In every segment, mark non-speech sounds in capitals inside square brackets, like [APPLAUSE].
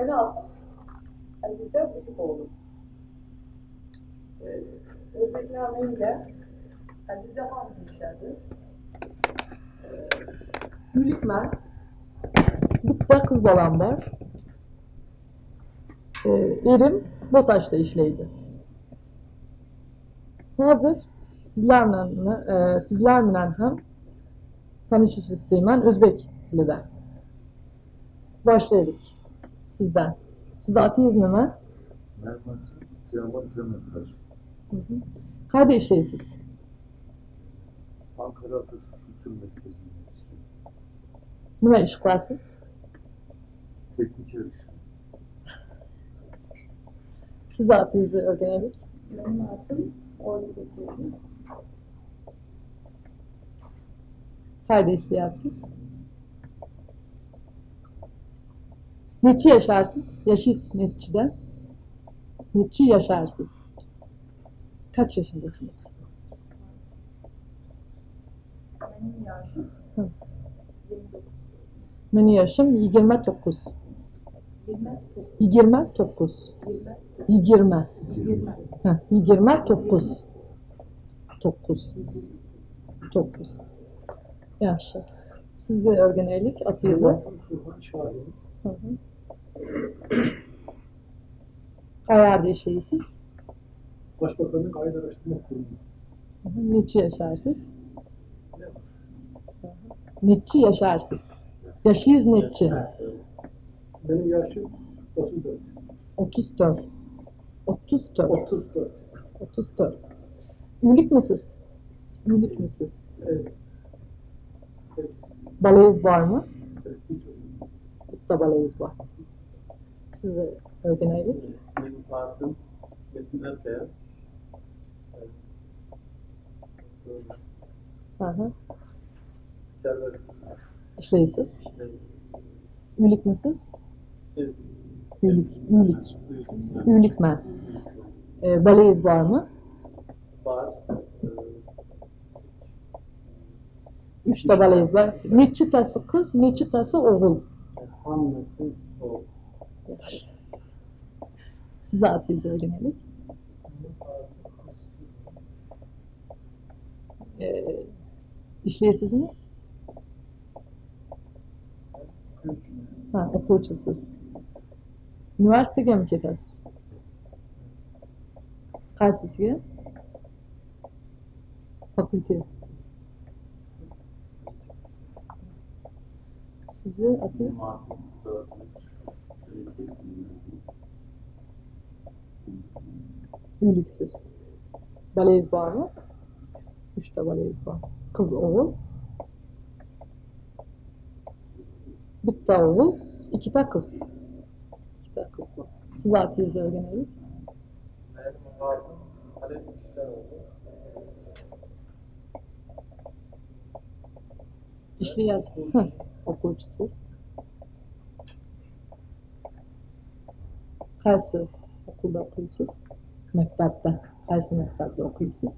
İsmail Altan, Azize Büyükoğlu. Ee, Özbek namıyla Azize Han demişlerdi. Ee, Gülükmen, Bitta kız balam var. Ee, erim BOTAŞ'ta işleydi. Hazır sizlerle, e, sizlerle hem tanışış isteymen Özbek diliden. Başlayalım sizden. Siz ateizmi mi? Hı hı. Nerede işleyesiz? Ankara Atatürk Kültür Merkezi'nde. Nime iş kılasız? Teknik yarış. Siz ateizi öğrenelim. benim adım orada bekliyorum. Nerede işleyapsız? Neçi yaşarsız? Yaşıyız netçiden. Neçi yaşarsız? Kaç yaşındasınız? Benim yaşım Hı. 29. Benim yaşım 29. 20, 29. 20, 20. 20. Heh, 29. 9. 9. Yaşlı. Sizi öğrenelim. Turhan Şahin. Hı hı. Ayarda işleyisiz. Başbakanlık Aile Araştırma Kurumu. Neçi yaşarsız? Netçi yaşarsız. Yaşıyız netçi. Benim yaşım 34. 34. 34. 34. 34. Ünlük misiniz? Ünlük misiniz? Evet. Evet. Balayız var mı? evet. Burada balayız var. Size öğrenelim. Benim adım Metin Erkaya. Hı hı. Serbest İşleyisiz. işte Ünlük misiniz? evet. Ünlük. duyuyorum. Ünlük men. Ee, balayız var mı? Var. Üç de balayız var. Neçi tası kız, neçi tası oğul. Hamlesi o. Size atıyız öğrenelim. Ee, işleyesiz mi? Ha, okuçusuz. Üniversitege mi ketasiz? Qaysisiga? Fakultet. Sizi atıyoruz. Üyeliksiz. Baleyiz var mı? Üç de baleyiz var. Kız oğul. De oğul. iki de kız. İki de kız var. Siz atıyoruz öğrenelim. Benim Halil İşleroğlu. İşleyen. Hı. Okuyucusuz. Qaysi okulda o'qiysiz? Maktabda. Qaysi maktabda o'qiysiz?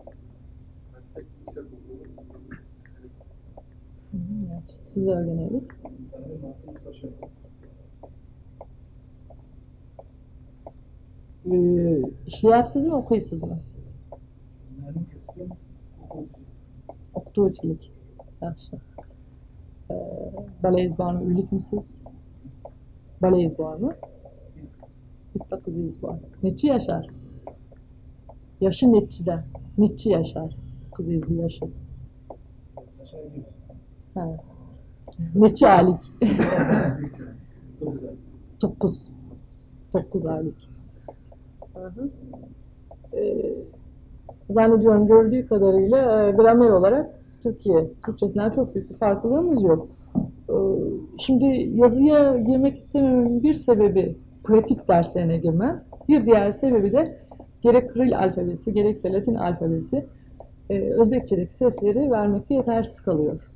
Siz o'rganaylik. İshlayapsizmi, o'qiysizmi? O'qituvchilik. Yaxshi. Balayız bormi? Uylikmisiz? Balayız bormi? Qizingiz bor. Necha yashar? Yoshi nechida? Necha yashar? Qizingizni yoshi? Taşer gibi. Ha. 9. 9 aylık. Hı hı. Ee, zannediyorum gördüğü kadarıyla e, gramer olarak Türkiye, Türkçesinden çok büyük bir farklılığımız yok. Ee, şimdi yazıya girmek istemememin bir sebebi pratik derslerine girmem. Bir diğer sebebi de gerek Kiril alfabesi gerekse Latin alfabesi e, Özbekçedeki sesleri vermekte yetersiz kalıyor.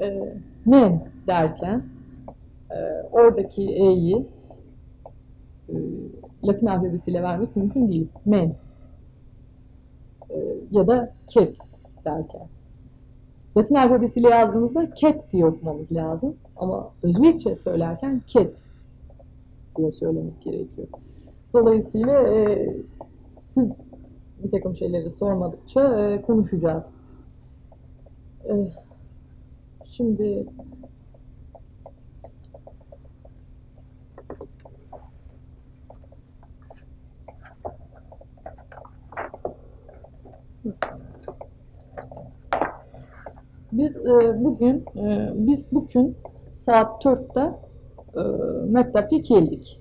E, men derken e, oradaki e'yi e, Latin alfabesiyle vermek mümkün değil. Men e, ya da ket derken. Latin alfabesiyle yazdığımızda ket diye okumamız lazım. Ama Özbekçe söylerken ket diye söylemek gerekiyor. Dolayısıyla e, siz bir takım şeyleri sormadıkça e, konuşacağız. E, şimdi Biz e, bugün e, biz bugün saat 4'te e, mektepte geldik.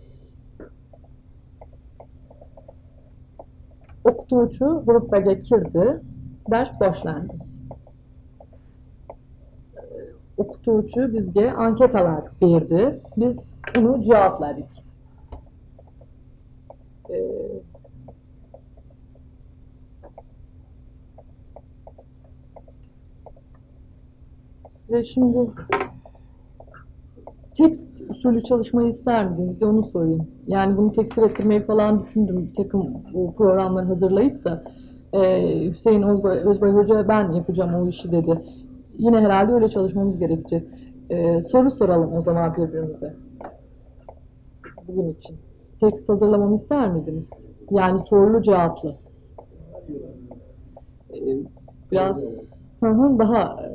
Okutuvchi gruppaga kirdi, ders boshlandı. E, O'qituvchi bizga anketalar berdi, biz uni javobladik. E, Size şimdi usulü çalışmayı ister miydiniz? Bir onu sorayım. Yani bunu tekstil ettirmeyi falan düşündüm. Bir takım programları hazırlayıp da e, Hüseyin Özbay, Özbay Hoca ben yapacağım o işi dedi. Yine herhalde öyle çalışmamız gerekecek. E, soru soralım o zaman birbirimize. Bugün için. Tekst hazırlamamı ister miydiniz? Yani sorulu cevaplı. E, biraz Hı hı, daha e,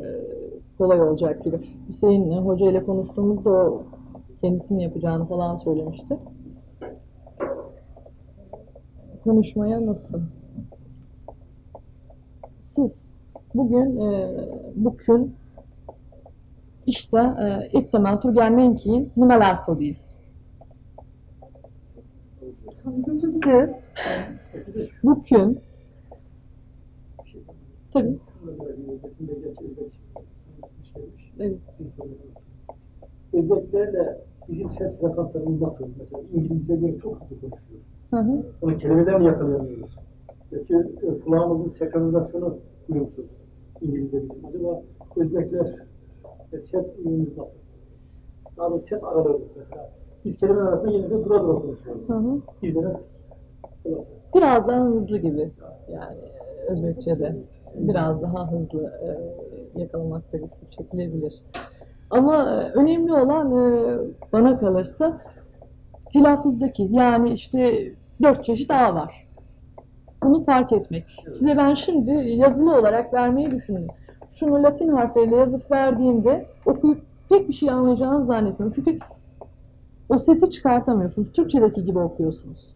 kolay olacak gibi. Hüseyin Hoca ile konuştuğumuzda o kendisini yapacağını falan söylemişti. Konuşmaya nasıl? Siz bugün e, bugün işte e, ilk temel Turgen'den keyin nimalar qildingiz? Siz bugün tabii evet. Özelliklerle bizim ses frekanslarımız nasıl? Mesela İngilizce göre çok hızlı konuşuyoruz. Hı hı. Onu kelimeden yakalayamıyoruz. Peki e, kulağımızın senkronizasyonu uyumsuz. İngilizce bizim. Acaba Özbekler e, ses uyumumuz nasıl? Daha doğrusu ses araları mesela. Biz kelimeler arasında yine de dura dura konuşuyoruz. Hı hı. Biraz daha hızlı gibi yani Özbekçe'de biraz daha hızlı e, yakalamakta güçlük çekilebilir. Ama e, önemli olan e, bana kalırsa telaffuzdaki yani işte dört çeşit A var. Bunu fark etmek. Size ben şimdi yazılı olarak vermeyi düşündüm. Şunu Latin harfleriyle yazıp verdiğimde okuyup pek bir şey anlayacağınızı zannetmiyorum. Çünkü o sesi çıkartamıyorsunuz. Türkçedeki gibi okuyorsunuz.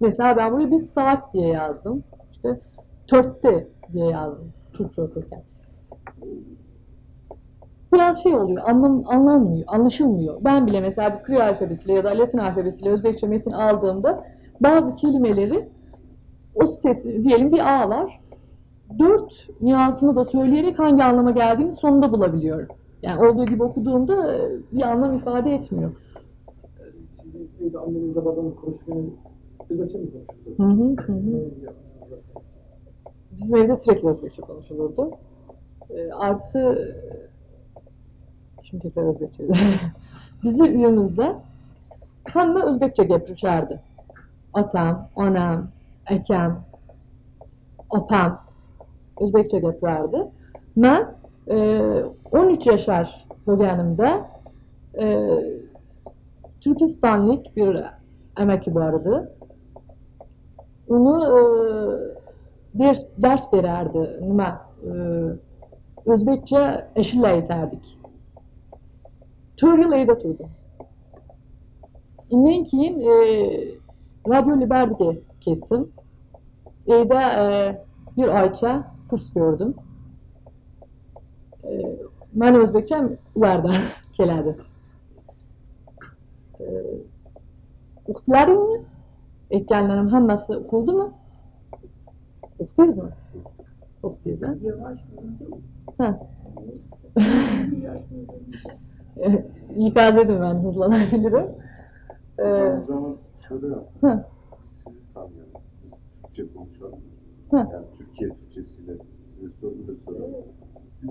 Mesela ben buraya bir saat diye yazdım. İşte törtte diye yazdım Türkçe okurken. Biraz şey oluyor, anlam, anlanmıyor, anlaşılmıyor. Ben bile mesela bir Kriyo alfabesiyle ya da Latin alfabesiyle Özbekçe metin aldığımda bazı kelimeleri o sesi, diyelim bir A var. Dört nüansını da söyleyerek hangi anlama geldiğini sonunda bulabiliyorum. Yani olduğu gibi okuduğumda e, bir anlam ifade etmiyor. Evde annenizle babanın Özbekçe mi konuşuyorsunuz? Bizim evde sürekli Özbekçe konuşulurdu. E, artı şimdi tekrar [LAUGHS] Özbekçe. Bizim evimizde hamma Özbekçe gapirişardi. Otam, onam, akam, opam Özbekçe gapirardi. Men e, 13 yashar bo'lganimda e, Turkistonlik bir amaki bor edi. E, ders, ders berardi. Nima? E, O'zbekcha aytardik. To'rt yil uyda turdim. Undan keyin e, Radio Liberty'ga ketdim. Uyda e, bir oycha kurs ko'rdim. E, mani o'zbekcham ulardan keladi. E? Aytganlarim hammasi o'qildimi? O'qidingizmi? O'qidingiz, ha? Yavaş olunca Ha. yavaş [LAUGHS] [LAUGHS] olunca [LAUGHS] İkaz edin ben hızlanabilirim. Ee, O zaman şöyle yap. hı, Sizi tanıyalım. Biz Türkçe konuşalım. Yani Türkiye Türkçesiyle size soru da soralım. Siz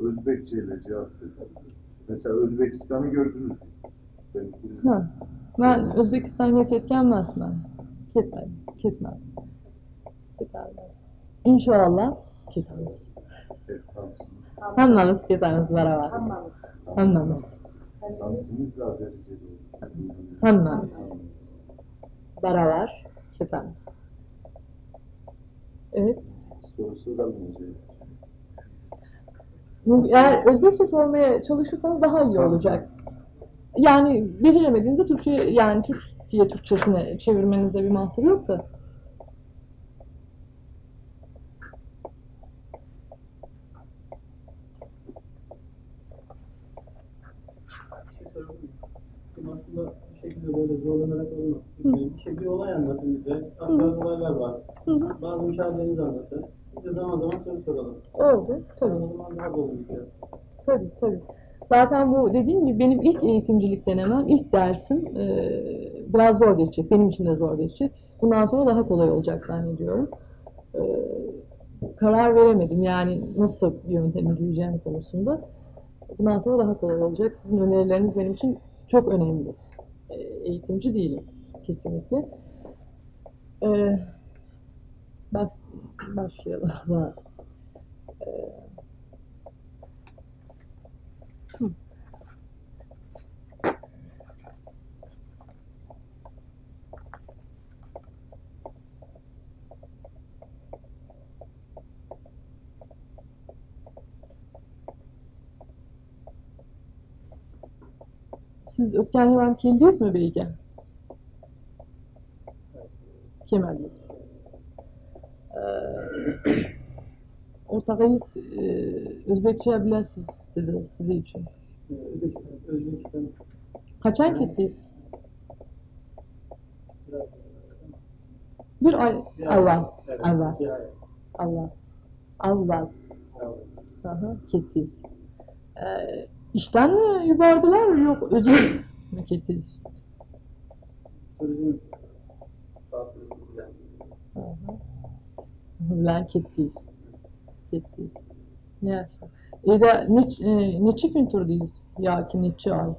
Özbekçe ile cevap verin. Mesela Özbekistan'ı gördünüz mü? Ben. Hı. Ben Özbekistan'a ketganmasman. Ketmadim, ketmadim. Ketmadim. İnşallah ketamiz. Hammamiz ketamiz baravar. Hammamiz. Oldu. Hanımefendi. Baravar. Şefemiz. Evet. Soru soralım hocam. Eğer Özbekçe sormaya çalışırsanız daha iyi olacak. Yani beceremediğinizde Türkçe yani Türkiye Türkçesine çevirmenizde bir mahsur yok da. Bir şey sorabilir miyim? Şimdi aslında bu şekilde böyle zorlanarak olmaz. Bir şey bir olay anlatın bize. Aktarın olaylar var. Bazı müşahedelerinizi anlatın. Biz de zaman zaman soru soralım. Oldu. Tabii. O zaman daha doğru gidiyor. Tabii tabii. Zaten bu dediğim gibi benim ilk eğitimcilik denemem, ilk dersim eee, biraz zor geçecek. Benim için de zor geçecek. Bundan sonra daha kolay olacak zannediyorum. Eee, karar veremedim yani nasıl bir yöntem izleyeceğim konusunda. Bundan sonra daha kolay olacak. Sizin önerileriniz benim için çok önemli. Eee, eğitimci değilim kesinlikle. Baş, başlayalım o Siz Ötkenli'den Keldiyiz mi Beyge? Kemal'deyiz. Ee, ortağınız e, Özbekçe biləsiz dedi size için. Ee, Özbekistan, Bir ay Avval. bir ay. Avval. Avval. Evet. Aha, kettiyiz. İşten mi yuvardılar yok Tatilinde. Aha. Bilen kettiyiz. Kettiyiz. Ne yaşa. E de neç, e, gün turdayız? Ya ki neçe ay?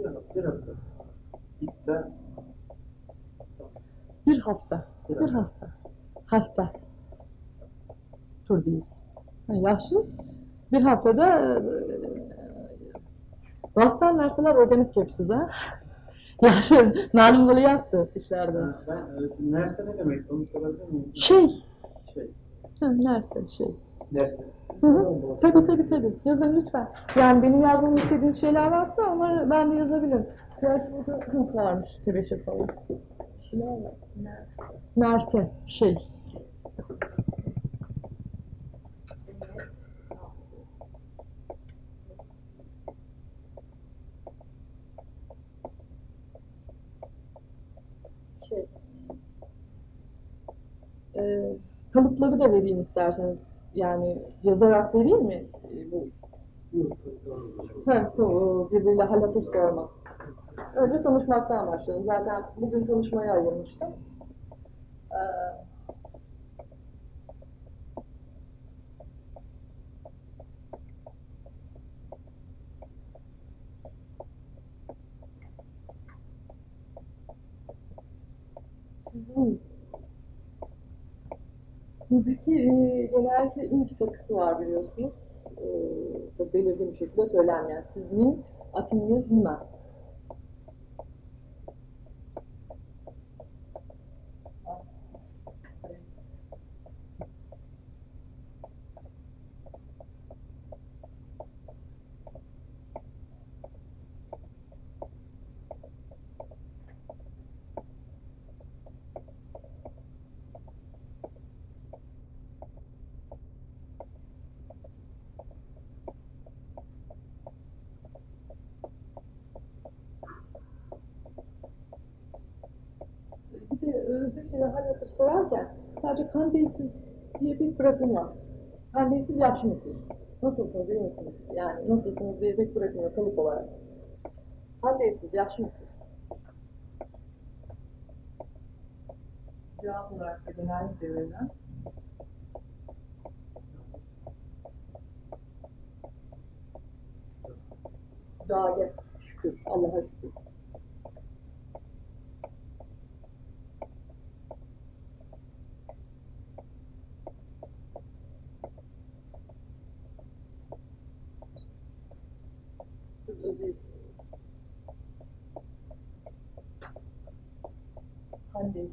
Bir hafta, bir hafta. Bir hafta. Hafta. Hafta. Ha, yaxşı. Bir haftada e, Rastdan narsalar organik kepsiz ha? [LAUGHS] Yaxşı. Nalim böyle yaptı işlerde. ben e, nerse ne demek onu sorabilir miyim? Şey. Şey, Ha, nerse şey. nerse. Hı hı. Tabii tabii tabii. Yazın lütfen. Yani benim yazmamı istediğiniz şeyler varsa onları ben de yazabilirim. Gerçi burada hıh varmış. Tebeşir falan. Nerse. Şey. Şey. Ee, kalıpları da vereyim isterseniz. Yani yazarak vereyim mi? Ee, bu Ha, bu birbiriyle hal hatır sorma. Önce tanışmaktan başlayalım. Zaten bugün tanışmaya ayırmıştım. Ee, sizin buradaki e, genellikle inci takısı var biliyorsunuz. E, belirgin bir şekilde söylenmeyen. Sizin atiniz nime? Bir de Özbekçe'de hal hatır sorarken sadece kandilsiz bırakılmaz. Kandilsiz yaşlı mısınız? Nasılsınız, iyi misiniz? Yani nasılsınız diye pek bırakılmıyor kalıp olarak. Kandilsiz yaşlı mısınız? Cevap olarak da genellikle verilen Dâge, şükür, Allah'a şükür. Özeyiz. Handeyiz.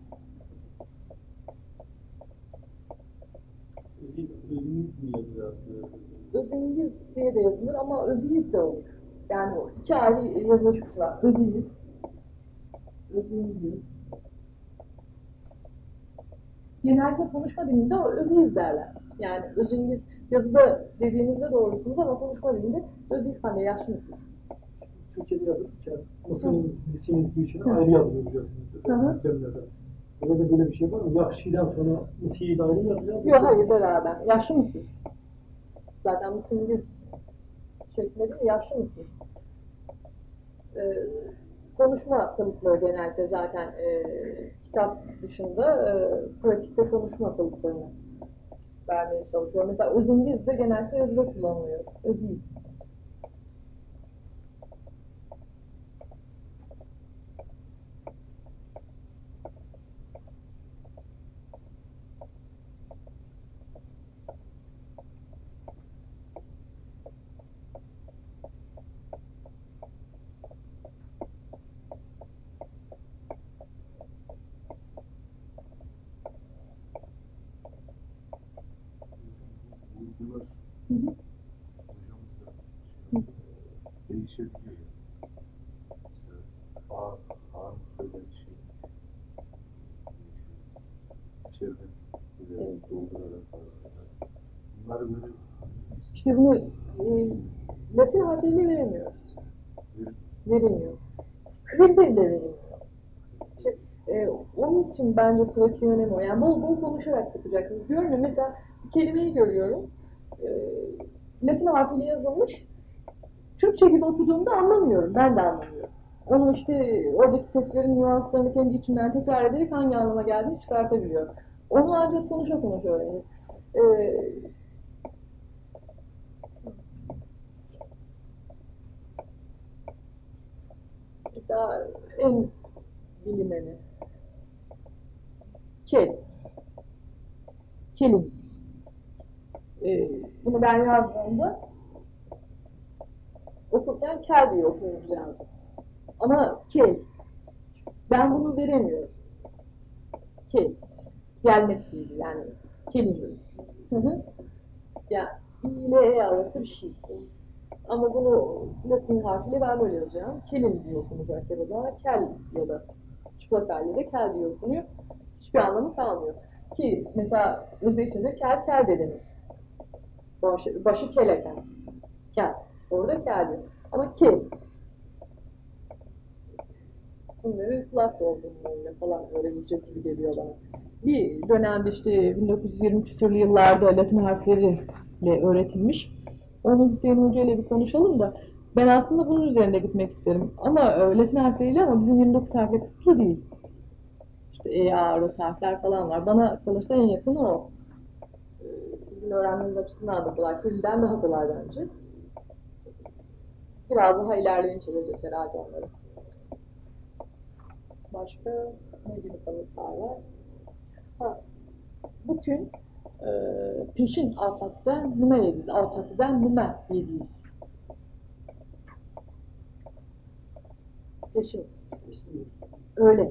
Özü, özümüz mü yazıyor aslında? Özeyiz diye de yazılır ama özeyiz de olur. Yani o iki ayrı yazılış var. Özeyiz. Özeyiz. Genelde konuşma dilinde o derler. Yani özünüz yazıda dediğinizde doğrusunuz ama konuşma dilinde siz özeyiz hani yaşlı mısınız? Türkçe'de yazılırken Mısır'ın lisiniz gibi şeyler ayrı yazılıyor biliyorsunuz. Burada da böyle bir şey var mı? Yakşi'den sonra Mısır'ı ayrı yazılıyor. Yok hayır beraber. Yaşlı mısınız? Zaten mısınız değil, yaşlı mısınız? Ee, konuşma kalıpları genelde zaten e, kitap dışında e, pratikte konuşma kalıplarını vermeye çalışıyor. Mesela özüngiz de genelde yazıda kullanılıyor. Özüyiz. Vurgular Hı hı. hocamız da şey, değişebiliyor ya. Mesela A, A'nın söylediği şey değişiyor. İçeriden böyle Evet. doldurarak falan. Bunları böyle İşte bunu e, Latin harfiyle veremiyoruz. bir Veremiyor. Kredi de veremiyor. İşte, e, onun için bence pratiğin önemi o. Yani bol bol konuşarak yapacaksınız. Ya mesela bir kelimeyi görüyorum. E, Latin harfiyle yazılmış. Türkçe gibi okuduğumda anlamıyorum. Ben de anlamıyorum. Onu işte oradaki seslerin nüanslarını kendi içimden tekrar ederek hangi anlama geldiğini çıkartabiliyorum. Onu ancak konuşa konuşa öğrenir. E, Mesela en bilineni. Kel. Kelim. Ee, bunu ben yazdığımda okurken kel diye okumamız lazım. Ama kel. Ben bunu veremiyorum. Kel. Gelmek değil yani. Kelim. Hı hı. Ya i ile e arası bir şey. Ama bunu Latin harfiyle ben böyle yazacağım. Kelim diye okunacak ya da kel ya da çıplak haliyle de kel diye okunuyor. Hiçbir anlamı kalmıyor. Ki mesela Özbekçe'de kel kel de denir. Başı, başı keleken. Kel. Orada kel diyor. Ama kel. Bunları kulak dolgunluğuyla falan öğrenecek gibi geliyor bana. Bir dönemde işte 1920 küsurlu yıllarda Latin harfleriyle öğretilmiş. Onu Hüseyin Hoca ile bir konuşalım da ben aslında bunun üzerinde gitmek isterim. Ama e, Latin harfleriyle ama bizim 29 harfle kısıtlı değil. E, A arası harfler falan var. Bana kalırsa en yakını o. Sizin öğrenmeniz açısından da kolay. Külliden daha kolay bence. Biraz daha ilerleyince çevireceğiz herhalde onları. Başka ne gibi kalıplar var? Ha, bütün e, peşin alfatıdan nüme yediyiz. Alfatıdan nüme yediyiz. Peşin. Öyle. Öyle.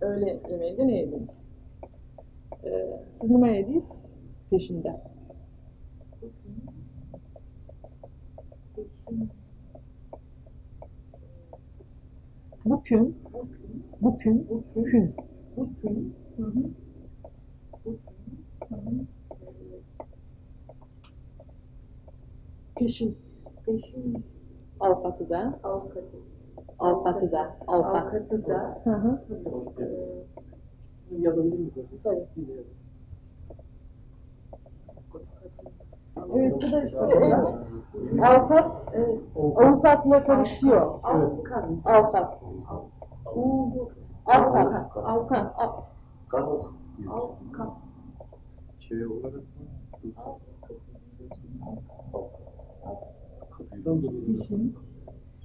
Öyle yemeğinde ne yediniz? Ee, siz nüme yediyiz? Peşinde. Bugün, bugün, bugün, bugün, hı hı. Peşin. Peşin. Alfatıda. Alfatı. Alfatıda. Alfatıda. Hı hı. Yazabilir miyiz? Tabii. Evet bu da işte en, avukat, evet, avukatla karışıyor. Avukat. Avukat. Avukat. Avukat. Av- Kat. Avukat. Şey olarak mı? Katıldan dolayı.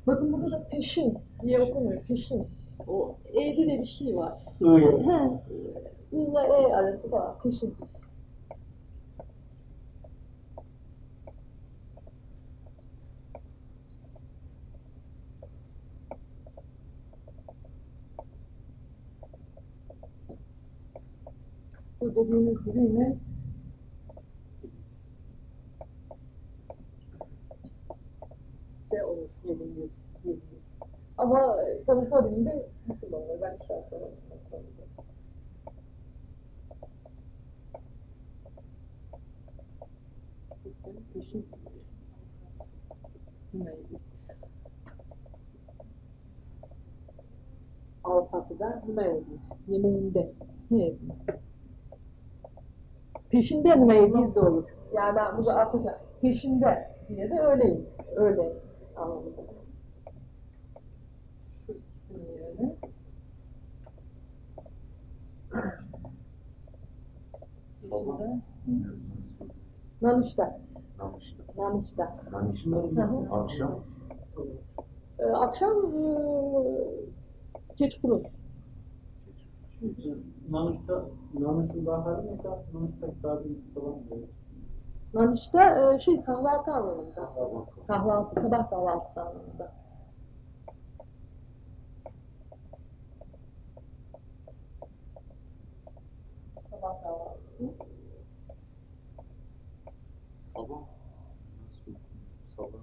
Bakın burada da peşin diye okunuyor. Peşin. O E'de de bir şey var. Evet. I ile E arası da peşin. Bu dediğimiz gibi yine de olur. Ama konuşma dilinde. Ben bu konuda. Peşin Neydi? Avukatıda ne yediniz? Yemeğinde ne yediniz? Peşinde ne yediniz de olur. Yani ben burada artık peşinde diye de öyleyim. Öyle anladım. Şu ikisinin yerine. Peşinde. Nanışta. Nanışta. Hı hı. Akşam. Ee, akşam e, keçkurun. Nanuşta, Nanuş'un daha hali mi? Nanuş'ta kitabı falan diyor. Nanışta e, şey kahvaltı anlamında. Kahvaltı, sabah kahvaltısı anlamında. Sabah kahvaltısı. Sabah. Sabah.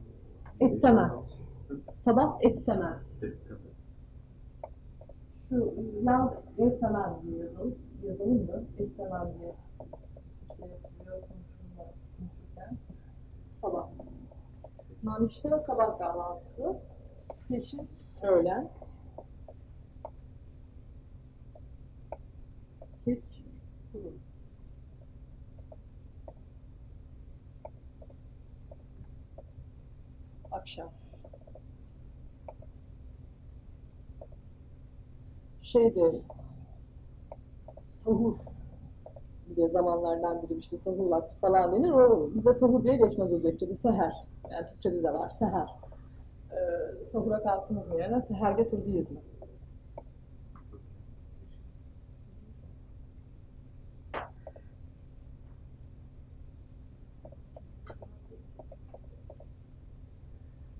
Et temel. Sabah et temel. Et temel. Şu yan et temel diye yazalım. Yazalım temel diye. Şey yapıyor, konuşurken. Sabah. Nanişte sabah kahvaltısı. Peşin öğlen. Geç kuru. Akşam. Şeyde sahur de zamanlardan biri işte sahur vakti falan denir. O bizde sahur diye geçmez Özbekçe'de seher. Yani Türkçe'de de var seher. Ee, sahura kalktınız mı yani seher getirdiniz mi?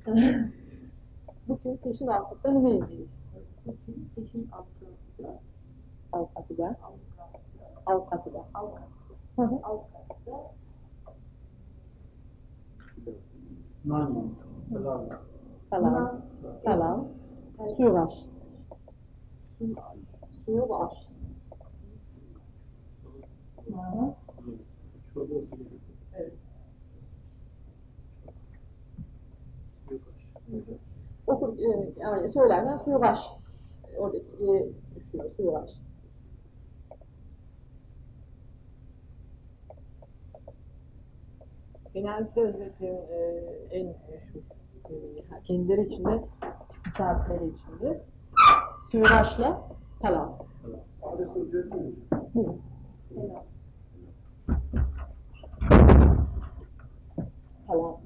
Bugün peşin altında ne yediyiz? Bugün peşin altında Avkatıda. Avkatıda. Hı hı. Nani. Helal. Falan. Falan. Suyu var. Suyu var. Hı hı. Çorbası gibi. Evet. Yok. Okur, e, yani söylerken suyu var. Oradaki e, düşüyor, suyu var. Genellikle Özbeklerin e, en meşhur yemeği, ha, kendileri içinde, misafirleri içinde suyuraşla pilav. Adres söyleyeceğiz mi? Hı. Pilav. Pilav.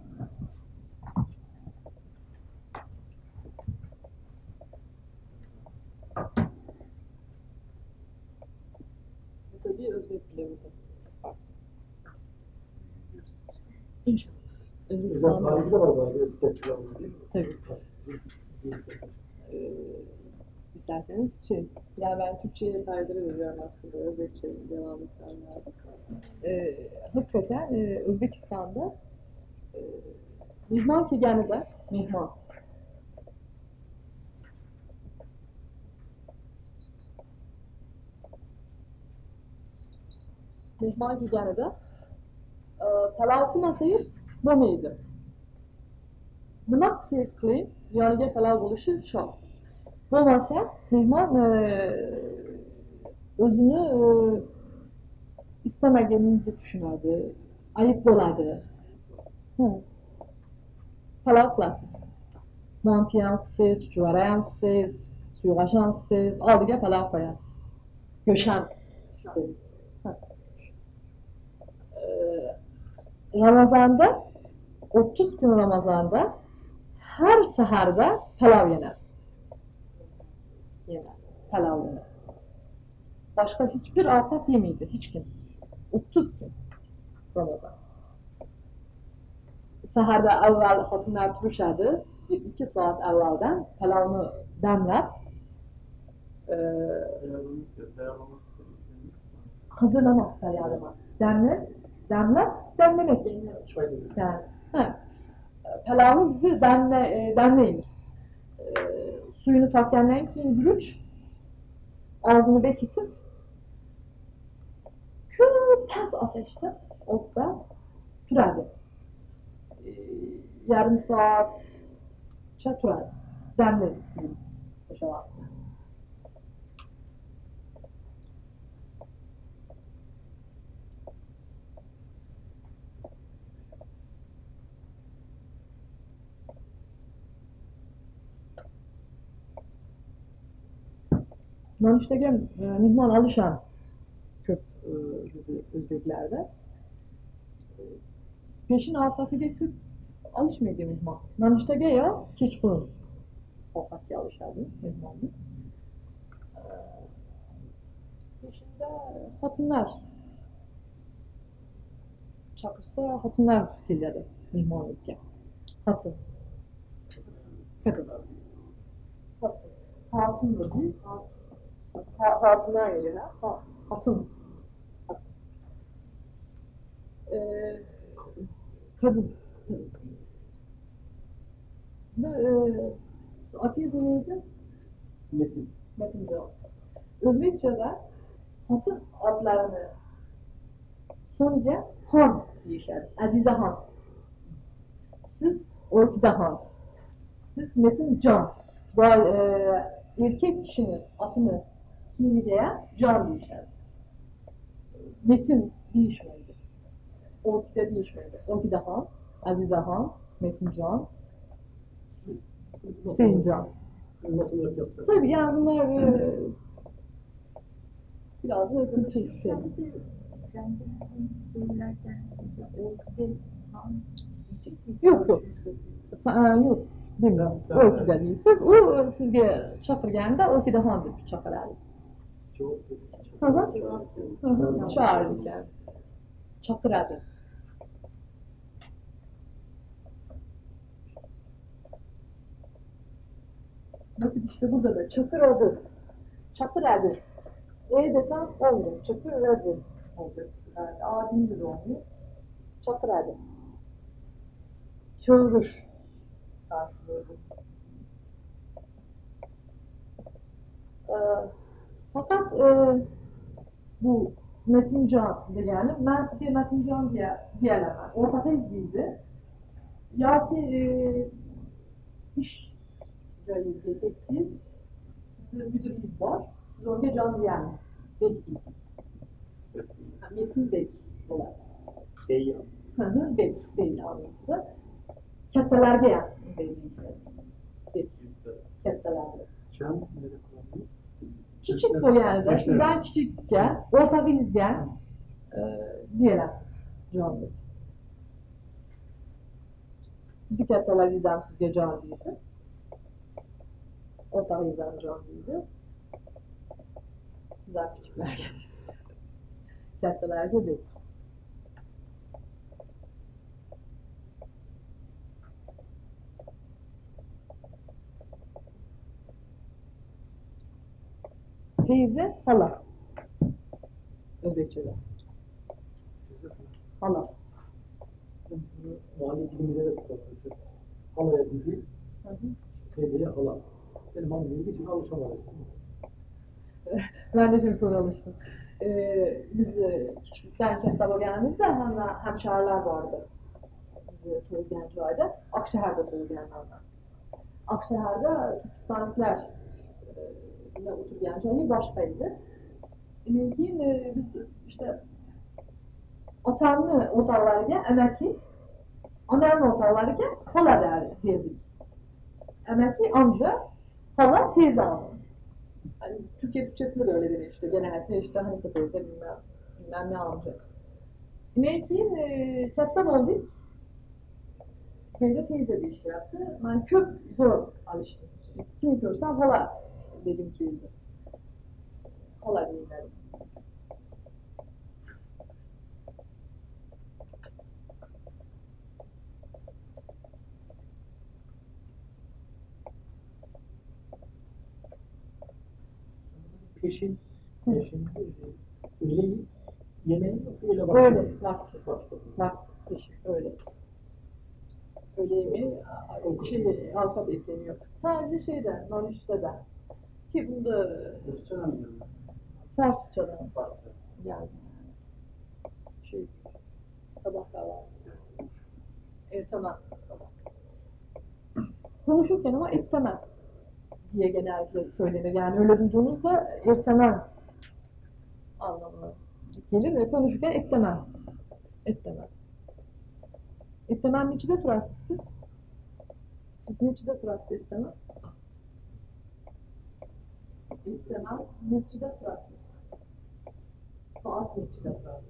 Bu tabii Özbek pilavı da. İnşallah. Özbekistan'da tarihi de var bu adres getiriyorlar değil mi? tabii. Ee, isterseniz şey, yani ben Türkçe'ye kaydırı veriyorum aslında, Özbekçe'ye devam etmem lazım. Ee, hakikaten e, Özbekistan'da e, mihman keganida, mihman. Mehmon kelganida e, palov qilmasangiz bo'lmaydi. Nima qilsangiz qiling, yoniga palov bo'lishi shart. Bo'lmasa, mehmon e, o'zini e, istamaganingizni tushunadi, ayib bo'ladi. Palov qilasiz. Manti ham qilsangiz, chuchvara ham qilsangiz, suyg'osh ham qilsangiz, oldiga palov qo'yasiz. Go'sht ham qilsangiz. Hı. Ee, Ramazan'da 30 gün Ramazan'da her seherde pilav yener. Yener. Pilav yener. Başka hiçbir afet yemeydi. Hiç kim. 30 gün Ramazan. Saat evvelden pilavını demler. Ee, Dayanılmış- dayanılmış- hazırlamak feryadımı. Demle, demle, demlemek. Çay demlemek. Yani, ha. Pilavı bizi demle, e, demleyiniz. E, suyunu takkenden keyin gülüç, ağzını bekitip, köp tez ateşte, otta turadi. E, yarım saat turadi. Demledik biz. O'sha Nonushtaga e, mehmon olishadi ko'p e, bizni o'zbeklarda. E, Peshin ovqatiga ko'p olishmaydi mehmon. Nonushtaga yo kechqurun ovqatga olishadi mehmonni. E, Peshinda xotinlar chaqirsa xotinlar keladi mehmonlikka. Xotin. Xotin. Hatunlar geliyor ha. ha hatun. Hatun. Ee, kadın. Ve, e, ateizm neydi? Metin. Metin cevap. Özbekçe'de hatun adlarını sonunca han deyişler. Azize han. Siz Orkide han. Siz Metin Can. Bu e, erkek kişinin atını kiyinigeyen can deyişler. Metin değişmedi. Orkide değişmedi. Orkide Han, Azize Han, Metin Can, Hüseyin Can. Tabii yani bunlar e, biraz da kültür şey. Misin? Yok yok. Ta- e, yok. Bilmiyorum. Orkide değil. Siz o sizge çakırganda Orkide Han deb chaqiradi. Hı hı. Hı hı. Çağırır ekan. Chaqiradi. Bakın işte burada da çakır adı. Çakır adı. E desem olmuyor. Çakır adı olacak. Yani A deyince de olmuyor. Çakır adı. Çağırır. Karşılığı. Ee, fakat e, bu Metincan degani, ben sizga Metincan diye diyemem. Ortaqangiz deydi. yoki e, ish joyingizga ketdingiz, sizni mudiringiz bor, siz unga jon deyamiz, bek deysiz. Ha, Metin bek bo'ladi. Bey Hı hı, bek, bek anlamında. Kattalarga ham unday deyishadi. Bek, kattalarga. Can nerede kullanıyor? Kichik bo'lganida, sizdan kichikka, o'rtog'ingizga e, deyolasiz jon deb. Sizni kattalaringiz ham sizga jon deydi. O'rtog'ingiz ham jon deydi. Siz ham kichiklarga deysiz. Teyze, hala. Özbekçe'de. Hala. Bunu mahalle diliminde de kullanıyoruz. Halaya bizi, teyzeye hala. Benim annem için alışamadım. Ben de şimdi sonra alıştım. Ee, biz e, küçüklükten katta bo'lganimizda hamma hamshiralar bordi. Bizni tug'ilgan joyda, Oqshaharda tug'ilganman. Oqshaharda turkistonliklar e, bilan o'tirgan joyi boshqa edi. Undan keyin e, biz işte otamni o'rtoqlariga amaki, onamni o'rtoqlariga xola der- derdik. Amaki, amca, hala, teyze hanım. Hani Türkiye Türkçesinde de öyle denir işte genelde işte Hanife teyze bilmem, bilmem ne amca. Ki e, katta olduk. Teyze teyze bir iş yaptı. Ben köp zor alıştım. Kim görsem hala dedim ki dedim. Peşin, peşin, öyle Yemeği yok öyle bak. Öyle. Vakti. Vakti, kış, öyle. Yemeği, a- şey, halka bekleniyor. Sadece şeyde, Nanüşte'de. Ki bunda Gösteren mi? Farsçadan Vakti. yani. Şey, sabah kahvaltısı. Ertemem sabah. Konuşurken ama ettemem diye genellikle söylenir. Yani öyle duyduğunuzda ertemem anlamına gelir ve konuşurken ettemem. Ettemem. Ettemem neçide turasız siz? Siz neçide turasız ettemem? Ettemem neçide turasız? Saat turasız?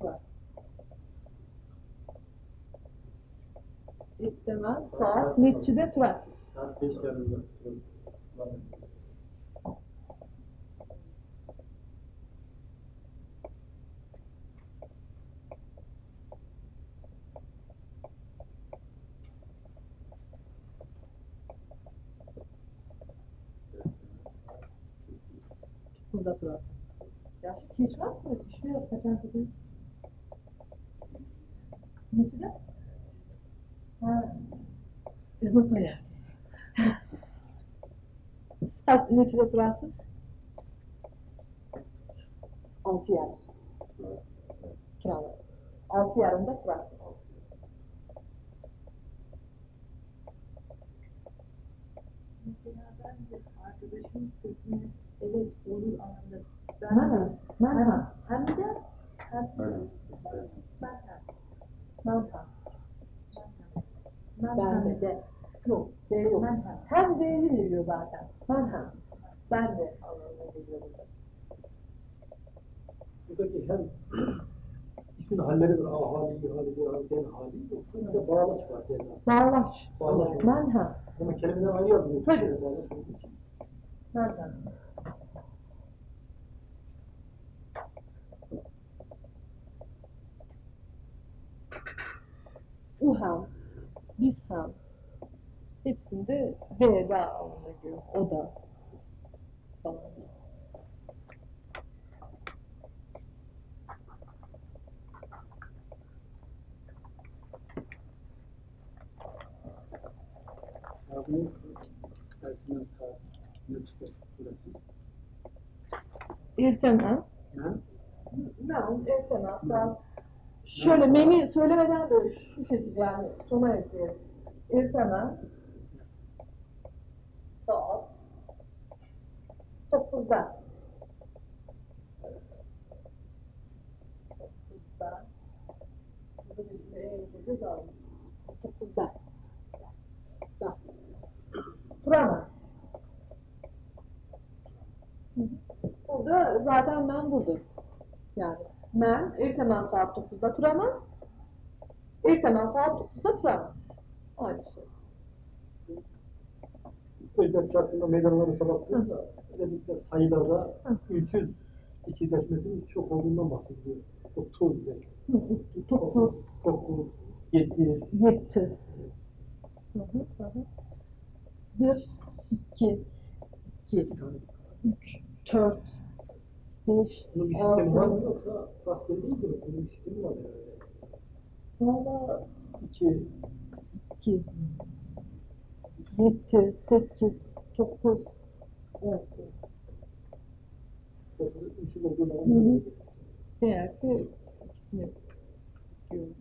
Var. İstemem saat neçide turasız? Saat beş yarında. Turasız. Ya şu geçmez mi? Düşüyor kaçan kızı. Neçide? Ha. Yersiz. Kaç, neçide turasız? Altı yer. Kiralar. Altı yarında turasız. Mesela ben de arkadaşımın sözüne evet olur anlamda. Ben Merhaba. Merhaba. hem de hem de ben hem. Merhaba. Ben de. Yok, D yok. Ben hem. D'li veriyor zaten. Ben hem. Ben de anlamına geliyor burada. Buradaki hem ismin halleri var. A hali, İ hali, D hali, den hali. Yoksa bir de bağlaç var. Bağlaç. Bağlaç. Ben hem. Ama kelimeden ayrı yazmıyor. Tabii. Bağlaç olduğu için. Ben hem. U hem. Biz hem. Hepsinde B da anlamına geliyor. O da. Falan. Yazının tersinden saat ne çıkar? Şöyle menü söylemeden de şu şekilde yani sona ekleyelim. İrtemem. Saat. Dokuzda. Dokuzda. Hı. Burada zaten ben burada. Yani ben ertemen saat 9'da turamam. Ertemen saat 9'da turamam. Aynı şey. Özbek şarkında meydanları sabahtığında özellikle sayılarda 300 iki deşmesinin çok olduğundan bahsediyor. 30 belki. Hı hı. Dokuz, 9, 7, yetti. Hı hı, hı hı. Bir, iki, iki, üç, dört, beş, Bunun bir sistemi var mı yoksa rastgele değil mi? Bunun bir sistemi var herhalde. Valla 2, iki, yedi, sekiz, dokuz, on. 9, 3 olduğu zaman Hı hı. Eğer ki ikisini diyorum.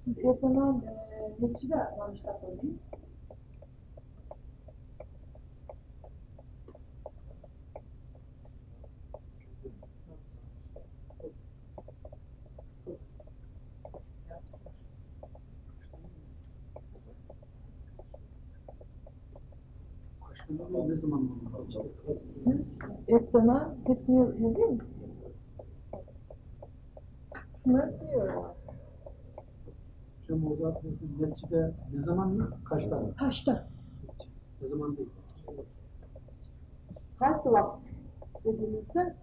Siz ertenen e, neçide yanlış katladınız? Kaçkında ne zaman Siz ertenen hepsini yaz- yazıyor musunuz? Şunları siliyorum. Hocam orada nasıl netçide ne zaman mı? Kaçta? Kaçta? Ne zaman değil? Kaç vakit dediğimizde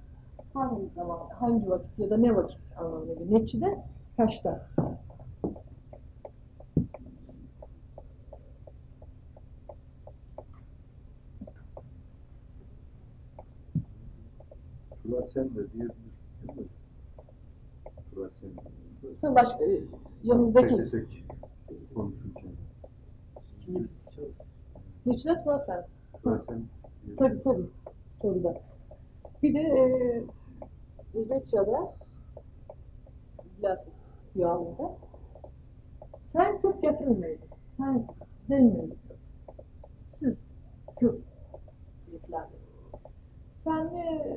hangi zaman, hangi vakit ya da ne vakit anlamına geliyor. Neçide, kaçta? De diyebilir. Değil mi? Turasen. Sen başka yanınızdaki Desek konuşurken. Necdet Turasen. Turasen. Tabii tabii. Soruda. Bir de e, Uzbekçe'de bilhassa yağında sen kök getirilmeydin. Sen denmeydin. Siz kök yüklendi. Sen e,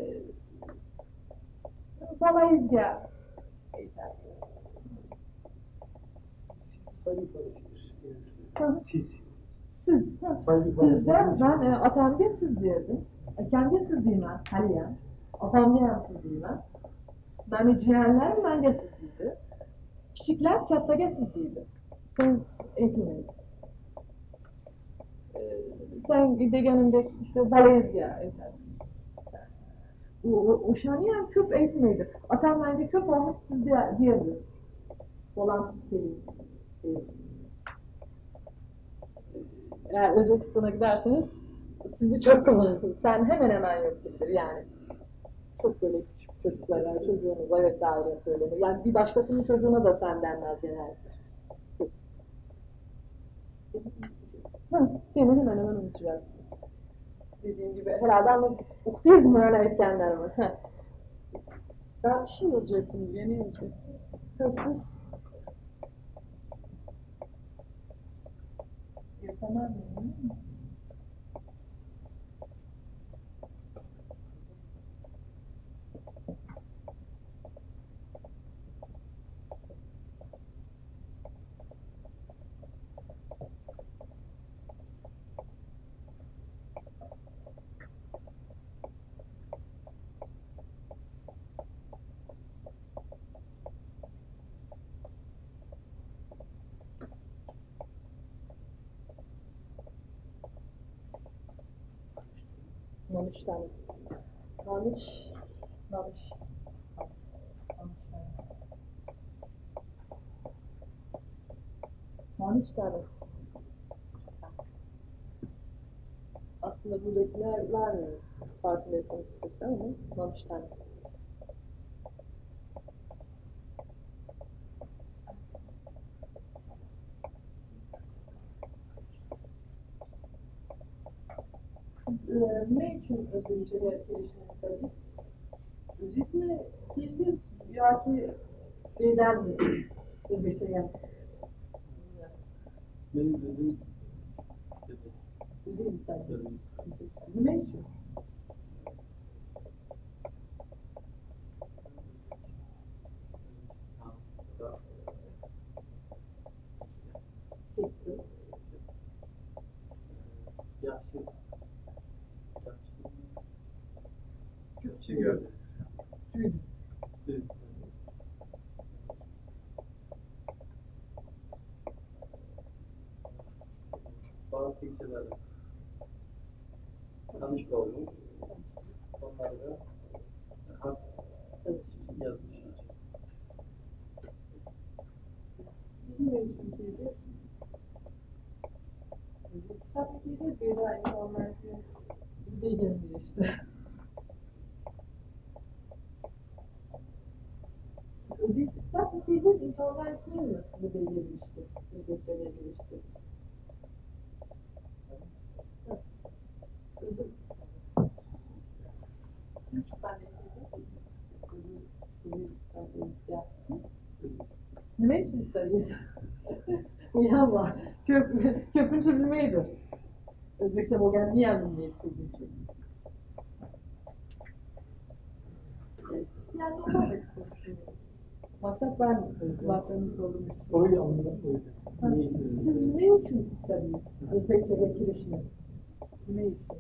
eğitersiniz. saygı ifadesidir. Hı. Siz. Siz. Bizde ben e, atamga siz derdim. Akamga siz deyman haliyam. Opamga ham siz deyman. Mani jiyanlarim manga siz deydi. Kichiklar kattaga siz deydi. Sen aytmaydi. E, sen deganimdek işte balangizga aytasiz. U- u- O'shani ham ko'p aytmaydi. Otam menga ko'p omad siz. Bolam siz keling deydi. Eğer Özbekistan'a giderseniz sizi çok kullanırsınız. Sen hemen hemen yok gibidir yani. Çok böyle küçük çocuklara, çocuğunuza vesaire söylenir. Yani bir başkasının çocuğuna da sen denmez genelde. Siz. Hı, seni hemen hemen unutacaksınız. Dediğim gibi herhalde anladık. Uhtayız mı öyle etkenler mi? Ben bir şey yazacaktım, yeni yazacaktım. Ha, siz Yapamam mı? Namış tane. Namış. Namış. Namış tane. Aslında buradakiler vermiyor. Farkındaysanız sesi ama namış tane. Siz e, ne için Özbekçe'ye girişini istediniz? Siz mi girdiniz ya ki birden mi Özbekçe'ye? Benim dediğim Güzel istediniz. Ne için? Çekti. Yaxshi. Kötü gördüm. Suydu. Siz bazı kimseler tanış olmuş. Onlar da hak yazmış için. Sizin ne için girdiniz? Tabii ki de bir aynı onlar ki biz bilgileniyor işte. Siz İstanbul mi sizi belirlemişti? Özbekçe belirlemişti. Özür. Nima için istediniz? Uyanma. Köp, köpünçe bilmeydi. Özbekçe bo'lgan niyam bilmeydi köpünçe. Yani o Maksat ben kulaklarınızı doldurmuş. Soruyu anladım o yüzden. Niye Siz ne için istediniz Özbekçe'de kirişini? Ne için?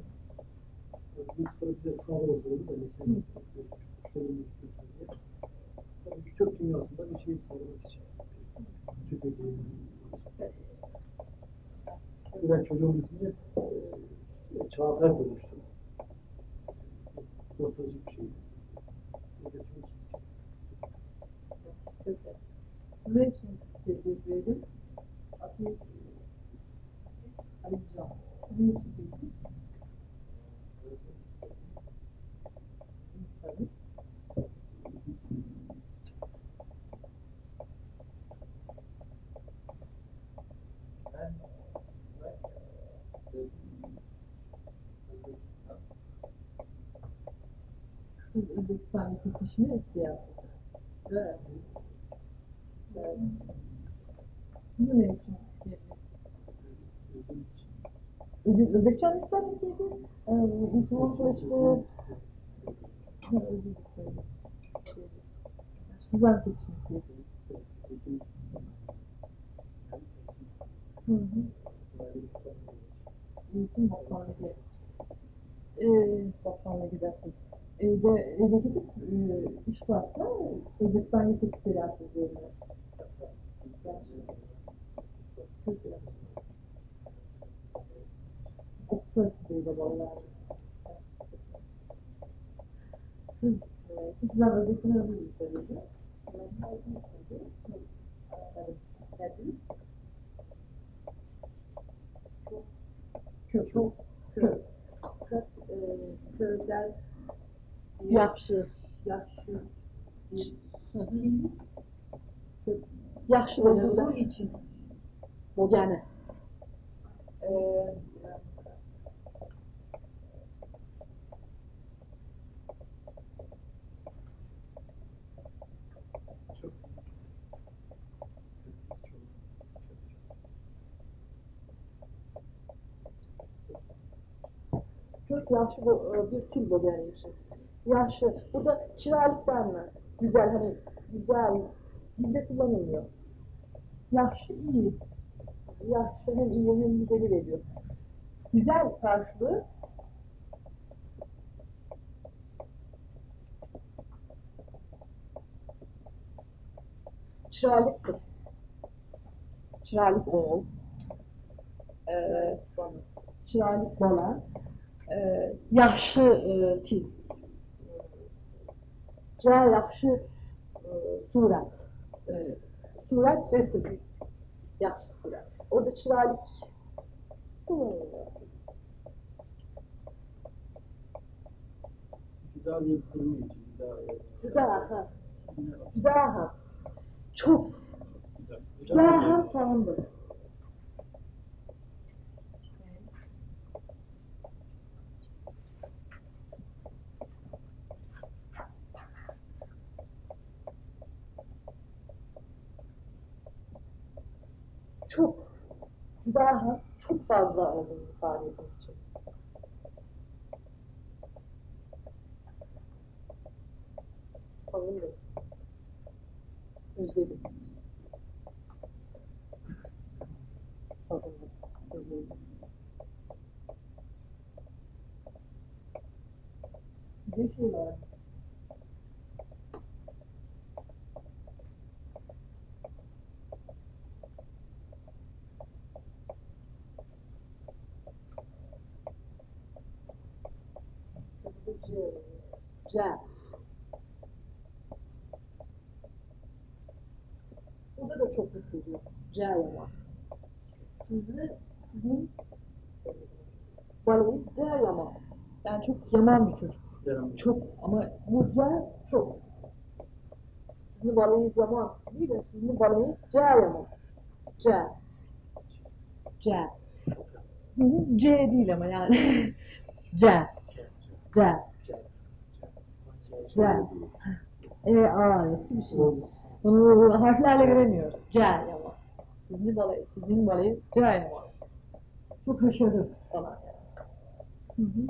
Bize sağlık oldu da mesela Türk dünyasında bir şey sağlamak için. Türkiye'de ben çocuğum ismini e, Çağatay koymuştum. Nostaljik bir şey. Kime için tezgah verelim? Ateist Ali Can. Kime için tezgah? Tabii. Siz Özbekistan yetişimi istiyorsunuz. Evet. Sizin ne için? Özür, Özbekistan ister Türkiye'de? Ee, İnsan süreçte... Özür dilerim. Sizler Türkiye'deyiz. Hı hı. Eğitim bakanlığı. Ee, bakanlığa gidersiniz. Evde, eve gidip e, iş varsa Özbekistan yetek telarsız diyorlar. Hazır bir söyledi. Evet. Geldiniz. Çok, çok, çok. E, köyden Yaxşı. yaşlı Yaxşı olduğu için. Ee, çok yaşlı bu, e, bir til yani için. Yaşlı. Burada çırağlık denmez. Güzel hani güzel. Bizde kullanılmıyor. Yaşlı iyi. Yaşlı hem iyi hem güzeli veriyor. Güzel karşılığı Çırağlık kız. Çırağlık oğul. Ee, çırağlık bala. Ee, yaxşı e, til. Ca yaxşı e, surət. E, surət resim. Yaxşı surət. Orada çırağlık hmm, Güzel bir kırmızı için. Cüda. Cüda. Çok. Güzel. Cüda ha sandı. Çok. Cüda ha. Çok fazla olduğunu ifade etmek için. Sanırım Özledim. Sanırım özledim. Bir şey var. C. C. Burada da çok hissediyor. C yaman. Sizi, sizin baleniz C yaman. Yani çok yaman bir çocuk. Yaman. Çok ama C çok. Sizin baleniz yaman değil de sizin yaman. C. C. Hı hı, C değil ama yani. [LAUGHS] C. C. C. E, A, S'si bir şey. Bunu harflerle göremiyoruz. C yaman. Sizin balayı, sizin balayız C yaman. Çok haşarı falan yani. Hı hı.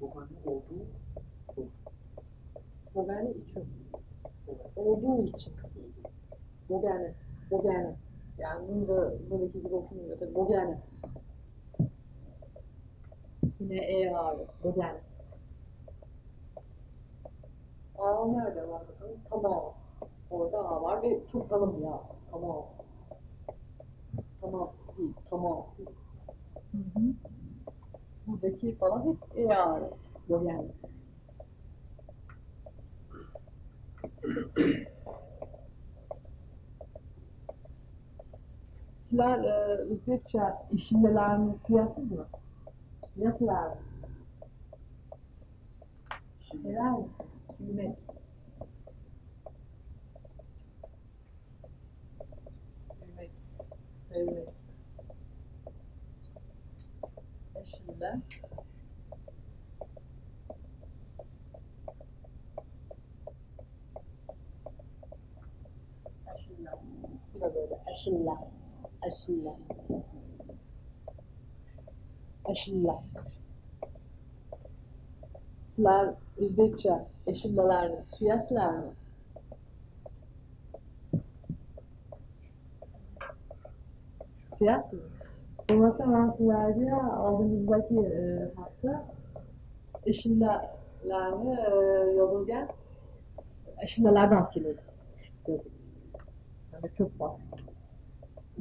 Bu hani olduğu Bogani için. Olduğu için. Bogani. Bogani. Yani bunu da buradaki gibi okunmuyor tabii. Bogani. Yine E ağrısı. Bogani. A nerede var bakalım? Tamam. Orada A var ve çok kalın bir A. Tamam. Tamam değil. Tamam. Hı hı. Buradaki falan hep E ağrısı. Bogani. Sizler e, Özbekçe işindeleriniz kıyasız mı? Nasıl abi? Sever misin? Büyümek. Büyümek. Sevmek. Eşinle. Eşinle. Bu Eşinle. Eşinle. Eşinle. Sizler Özbekçe suyaslar mı? Suyas mı? Olmasa ben sizlerce aldığımızdaki e, hafta eşinlelerni e, yazılgan eşinlelerden keladi yozib. Yani ko'p bor.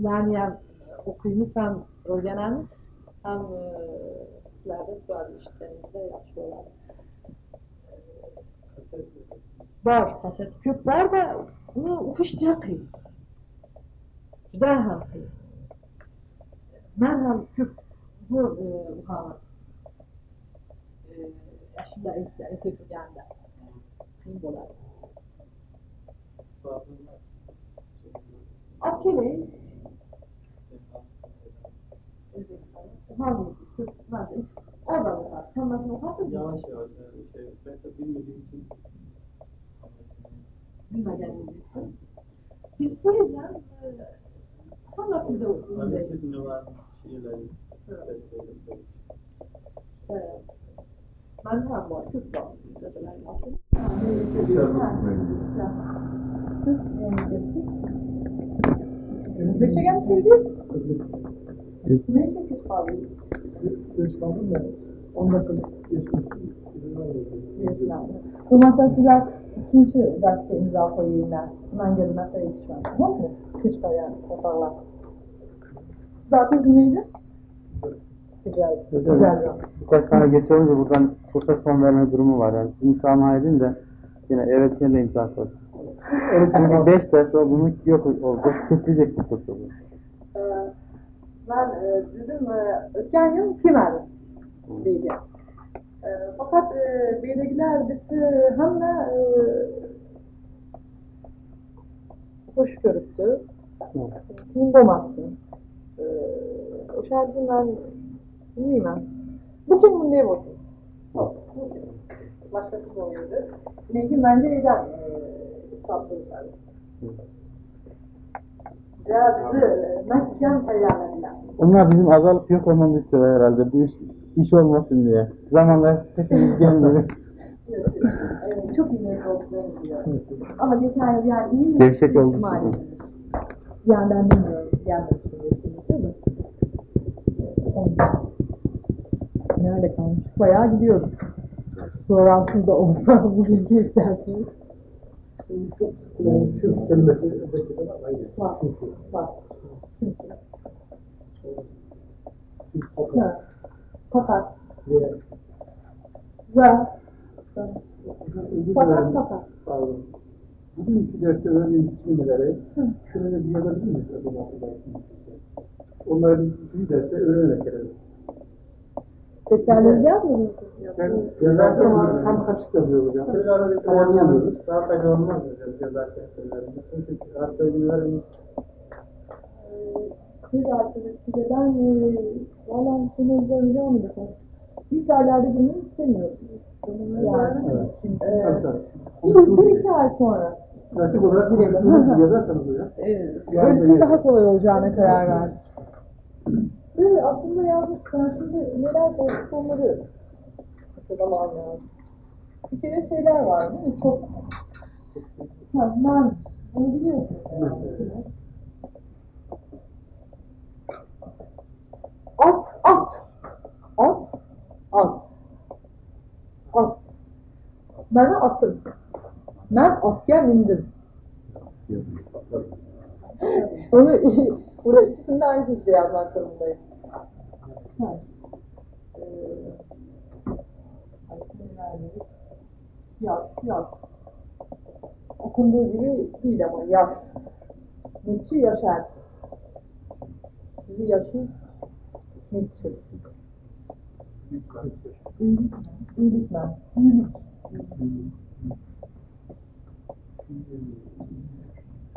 Ularni ham o'qiymiz ham o'rganamiz ham e, turadi eshitganingizda yaxshi bo'ladi. Bor, kaset ko'p bor-da, uni o'qish juda qiyin. Juda ham qiyin. Men ham ko'p zo'r e, o'qaman. E, Yoshimda aytilganda qiyin bo'ladi. Olib kelay. Hangisi emas, oz oz o'qasiz. Hammasini o'qasizmi? Yavaş yavaş yani şey, ben de bilmediğim için bilmaganingiz uchun bilsangiz ham e, hamma tilda o'qiydi maalesef ne var şeyleri man ham bor ko'p bor istasalar yoqib siz siz o'zbekchaga mi keldingiz necha kuz qoldingiz Geç kaldım da 10 dakika geçmiştim. bo'lmasa sizlar ikkinchi darsga imzo qo'yinglar manga bunaqa yetishmadi bo'ldi kech qolgan o'rtoqlar sizlarni nima edi Güzel. Güzel. Birkaç tane geç olunca buradan kursa son verme durumu var. Yani siz müsamaha edin de yine evet yine de imza koysun. Çünkü 5 ders olduğunu yok olacak. Kesilecek bu kurs oluyor. Ben e, dedim e, ötken yıl kelmadim deydi. E, fakat e, beydegiler bitti hamma e, hoş görüptü. Kim bo'lmabdi. E, o'sha uchun man bilmayman. Bu kun bunday bo'lsin. Boshqa kun bo'lmaydi. Lekin menga edan hisob so'rashadi. Bizi. Onlar bizim azalıp yok olmamızı istiyorlar herhalde. Bu iş, iş olmasın diye. Zamanla hepimiz gelmiyor. [LAUGHS] Çok iyi niyetli olduklarını biliyorum. Ama geçen yıl yani iyi Gevşek ihmal için. edilmiş. Yani ben bilmiyorum. Gelmemiş mi kesinlikle de. Onun için. Nerede kalmış? Bayağı gidiyordum. Programsız da olsa [LAUGHS] bugünkü ilk Çok sıkılan şu kelimesi özellikle aynı. Var. Var. Çünkü fakat. Fakat. ve Fakat fakat. Pardon. Bugünkü derste verdiğimiz kelimeleri şöyle bir yazabilir miyiz? Onları bir derste öğrenerek gelelim. Teklerleri yapmıyor musunuz? Ben yazarken ama tam kaçık yazıyor hocam. Tamamlayamıyoruz. Daha faydalı olmaz hocam yazarken söylerinde? Çünkü hatta günlerin Kız arkadaşıyla ben e, valla seni izleyeceğim mi dedim. İlk aylarda girmeyi istemiyorum. Yani, Evet. bir, bir iki ay sonra Pratik olarak konuştuğunuz yazarsanız hocam. Yani evet. daha kolay olacağına karar verdim. Ve aslında yalnız ben şimdi neler konuştuk onları hatırlamam lazım. Bir kere şeyler var değil mi? Çok ha, ben bunu biliyorsunuz herhalde. At, at. At, at. At. Bana atın. Ben atken indim. Onu burada ikisini de aynı şekilde yazmak zorundayım. Ha. Ee? Yaş, yaş. Okunduğu gibi değil ama yaş. Nietzsche yaşarsın. Sizi yaşayız. Nietzsche. Ünlükmen. Ünlükmen. Ünlük.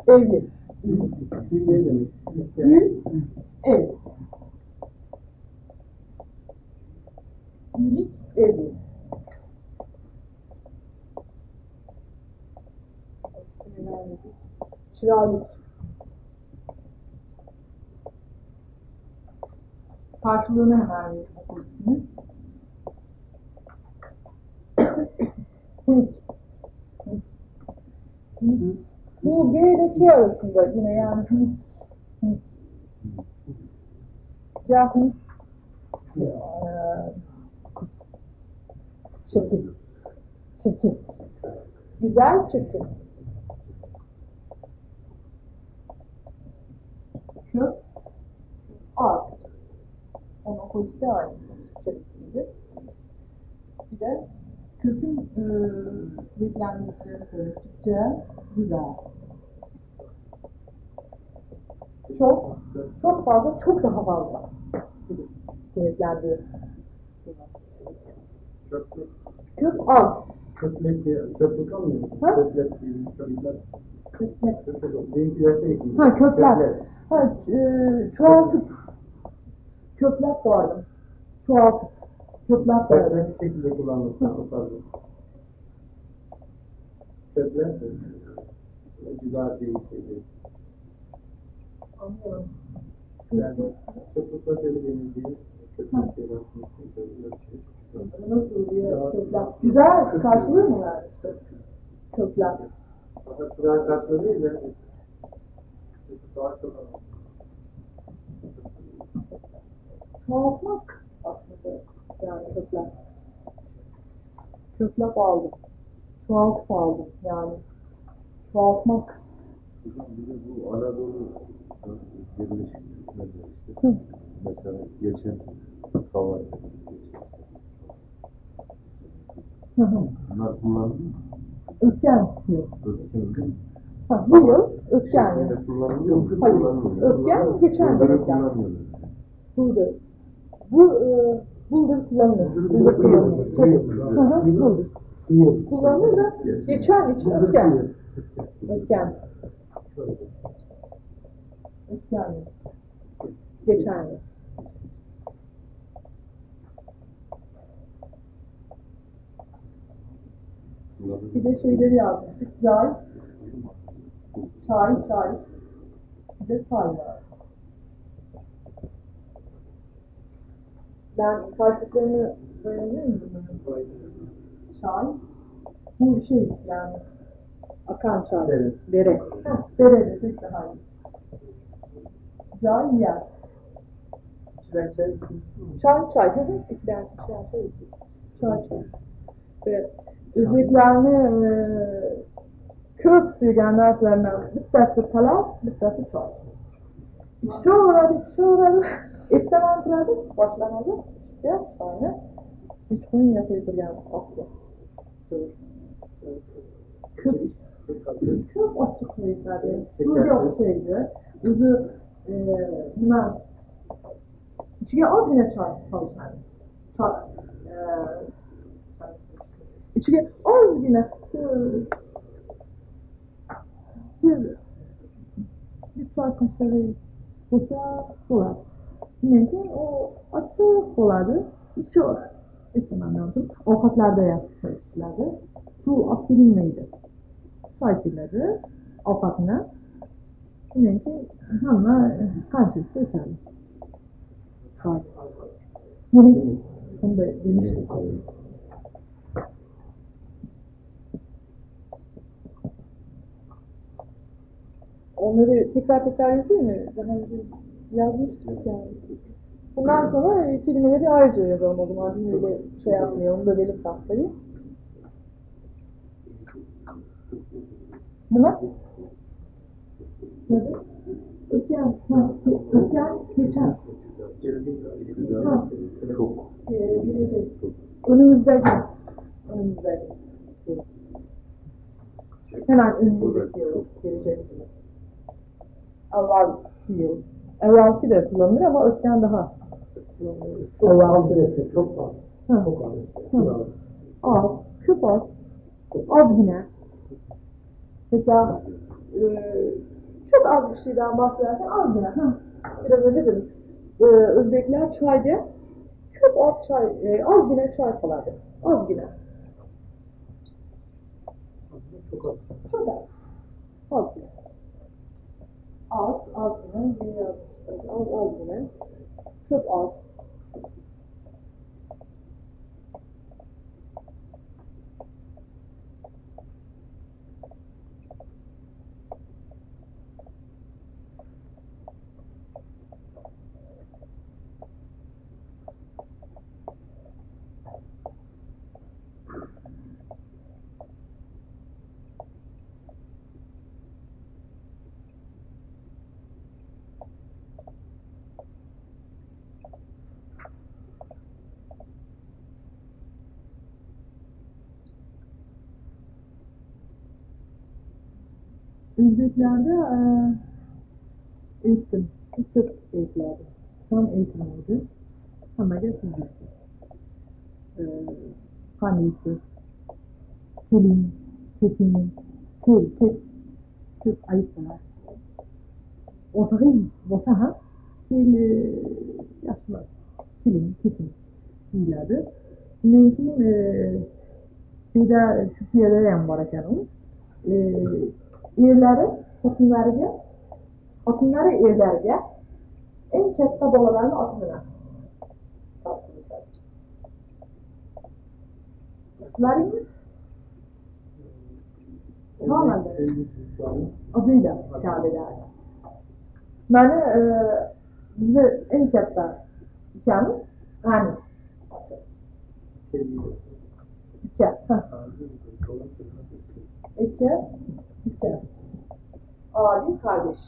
Evli. Türkiye demek. Ül, ev. Ülik, evli. Kiralık. Karşılığını hemen okursunuz. Hunik. Hunik. Bu G ile K arasında yine yani. Cahil. Kız. Çirkin. Çirkin. Güzel, çirkin. Kök. Az. Onun opozite aynı. Çirkindir. Bir de kökün eee beklendiğini söylüyor. Türkçe güzel. Çok, çok fazla, çok daha fazla. gibi kuvvetlendirir. Köprü. Kök az. Köprü diye köprü kalmıyor. mu? Ha? Köprü diye. Benimkiler de ekliyor. Ha kökler. Ha e, çoğaltıp kökler doğardım. Çoğaltıp kökler doğardım. Bir şekilde. Köprüler de güzel bir şeydi. Anlıyorum. Yani köprü denildiği köprü şeyler konusunda böyle bir şey. Nasıl kökler. Güzel? Kökler. Fakat güzel karşılığı değil de Çoğaltmak aslında yani kökler. Kökler aldım. Çoğaltıp aldım yani. Çoğaltmak. Hocam bir de bu Anadolu Birleşik Türkmenler işte. Mesela geçen hava Hı hı. Bunlar kullanılıyor mu? Ötken yok. Ötken Ha, bu yıl ötken. Türkiye'de kullanılıyor mu? Hayır. Kullanılmıyor. Geçen Bunları ötken. kullanmıyorlar. Bu e, buldur kullanılır. Buldur kullanılır. Tabii. Kullanılır da geçen için ötken. Ötken. Geçen yıl. Bir de şeyleri yazmıştık. Yay, çay, çay. Bir de say var. Ben karşılıklarını öğrenebilir miyim? Çay. Bu şey yani akan çay. Dere. Dere. Heh, dere desek daha iyi. Çay yer. İçilen çay Çay çay. Hı. İçilen çay çay. Çay çay. Ve Özbeklarni e, ko'p suygan narsalardan bittasi palov, bittasi choy. Ichaveradi, ichaveradi. Ertadan turadi, boshlanadi. Ya, choyni kechqurun yasay turgan oqga. Ko'p ko'p ochiq qo'yishadi. Suvga o'xshaydi. O'zi e, nima ichiga ozgina choy solishadi. Choy e, ichiga ozgina bir bir choy qoshiqi bo'lsa bo'ladi shundan keyin u ochiq bo'ladi ichaveradi ertamandan turib ovqatlarda yaxshi choy ichiladi suv olib kelinmaydi choy ichiladi ovqatni keyin hamma qancha ichsa ichadi choy Yine bunday demiştik. Onları tekrar tekrar yazayım mı? Daha önce yazmıştık yani. Bundan sonra e, kelimeleri ayrıca yazalım o zaman. Öyle şey yapmayalım, bölelim tahtayı. Nima? Nedir? Ötken, ha, ge- ötken, geçen. Ha, Çok. e, gelecek. Önümüzdeki. Önümüzdeki. Hemen önümüzdeki yıl, gelecek. Evvelki yıl. Evvelki de kullanılır ama ötken daha kullanılır. Çok az birisi, çok az. Çok az. Az, küp az, Az yine. Mesela e, çok az bir şeyden bahsederken az. Ha. Biraz önce dedim. E, Özbekler çayda çok az çay, e, az yine çay salardı. Az yine. Çok az. Çok az. Az yine. Az, az yine. Az, az yine. Çok az. Özbeklerde e, eğitim, Türk eğitimlerde. Tam eğitim oldu. Ama da bilgisiz. E, kanıyısız, kilim, kesin, kil, kil, kil ayıplar. Ortağı olsa ha, kil e, yaşmaz. Kilim, kesin değillerdi. Neyse, e, bir de Türkiye'de hem var ekan u. E, erlari xotinlariga xotinlari erlariga eng katta bolalarni oti bilan topshirishadi. Bilasizlarmi? Nomanda. Adıyla. Yani e, bize en katta ikamiz Gani. İki. İki. İki. Abi kardeş.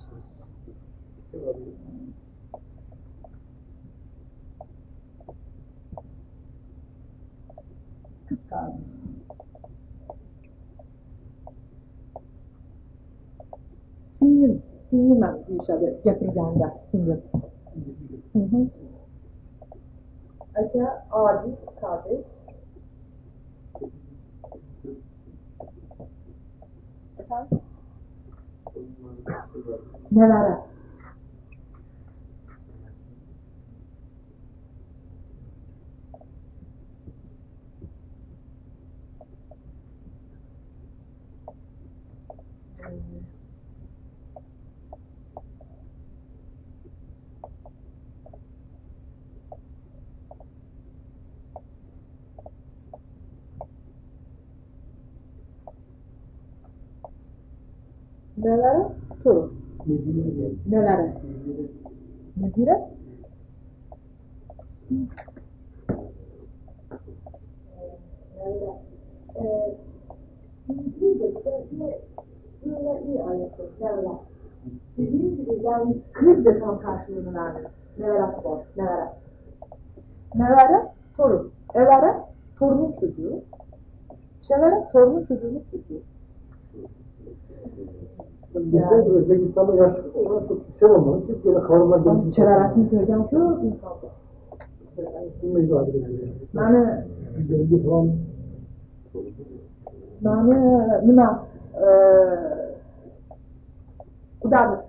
Kız kardeş. Singlim, singlim ben deyishadi gapirganda singlim. Hı hı. Aka, abi, kardeş. Efendim? Böyle iyi ayeti. Nevara. Dediğim gibi kız da tam karşılığını vermiyor. Nevara spor. Nevara. Nevara, torun. Evara, torunun çocuğu. Şevara, torunun çocuğunun çocuğu. Bizde Özbekistan'da yaş olarak çok yüksek olmalı. Türkiye'de kavramlar gelişmiş. göreceğim çok insandı. Bunu izah edelim. Yani Bizde falan mani nima qudamiz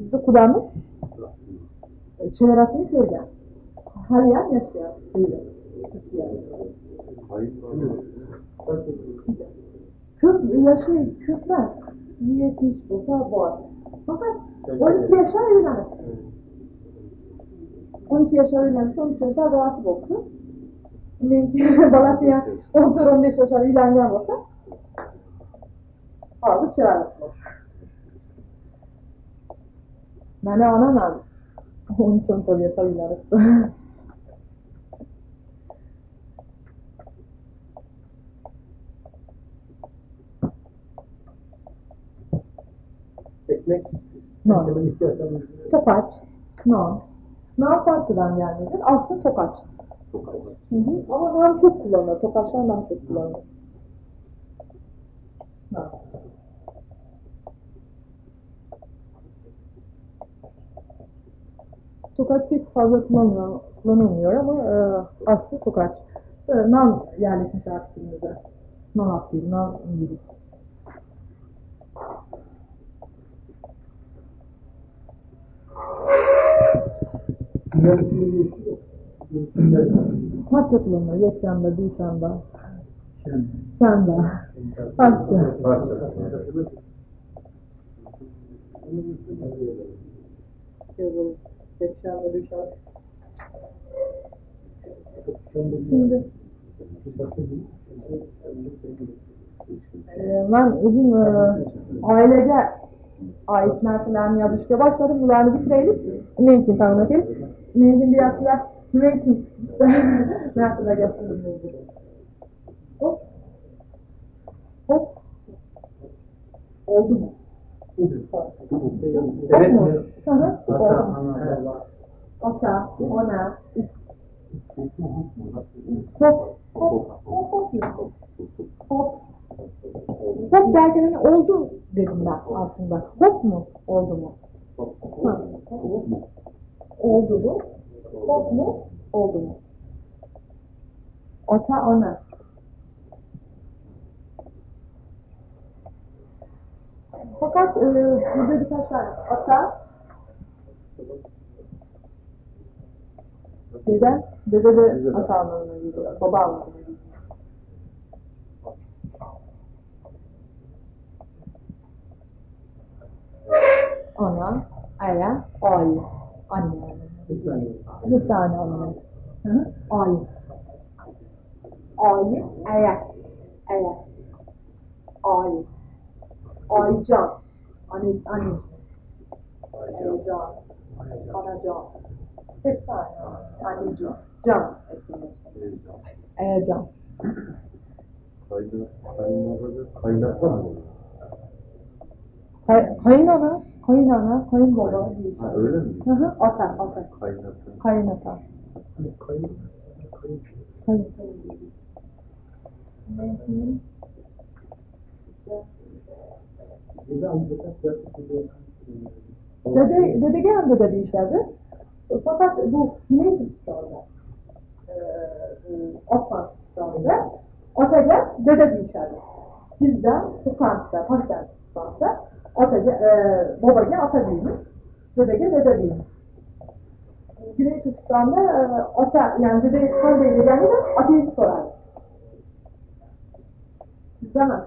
bizni qudamiz chegarasini ko'rgan haliyam yashayapti deydi ko'p yoshi ko'p emas yetmish bo'lsa bor faqat o'n ikki yashar uylanib o'n ikki yashar uylanib o'n uch yashar bolasi bo'libdi undan keyin bolasi ham o'n to'rt [LAUGHS] o'n besh yashar uylangan bo'lsa hozir chevarasi bor mani onam ham o'n uch o'n to'rt yashar uylanibdi ekmek, Non. Tokaç, non. Nan Farsçadan gelmedir. Aslında tokaç. Hı hı. Ama nan çok kullanılır. Tokaçlar daha çok kullanılır. Nan. Tokaç pek fazla kullanılmıyor, kullanılmıyor ama e, aslı tokaç. E, nan yerleşmiş artık dilimize. Nan akbil, nan gibi. Farsça kullanılıyor. Yekyanda, Duşan'da, Şan'da. Yekyanda, Duşan. Şimdi e, ben özüm e, ailege ait narsalarni yozishga boshladim ularni bitiraylik men için tanımak men için biraz biraz men için narsalar gapirdim hop hop oldu mu? Evet. Mu? Mu? Ata, ona, hop, hop, hop, hop, hop. Hop derken hani oldu dedim ben aslında. Hop mu? Oldu mu? Ha. Oldu mu? Hop mu? Oldu mu? Ota ona. Fakat e, burada birkaç tane ata dede, dede de ata anlamına geliyor. Baba anlamına geliyor. Ana, aya, ay. Anne. Hı hı. Ay. Ay, aya. Aya. Ay. Aycan. Anne, anne. Aycan. Anacan. Saniye. Anneciğim. Can. eklemek. Ayacan. Kayna, kaynanada kaynata mı? Kay, kayınana, kayınbaba diye. Ha, öyle mi? Hı hı. Ata, ata. Kaynata. Kayınata. Kayın, kayın. Kayın. Kayın. Şey. Dede, dedegen de dedi işlerdi. Fakat bu Güney Türkistan'da, e, Osman Türkistan'da, Otega dede deyişlerdi. Bizden Sultan'da, Taşkent Sultan'da, Otega, e, babacı ata değilmiş, dedege dede değilmiş. Güney Türkistan'da e, ata, yani dede İskan değil yani de ateist sorar. İstemez.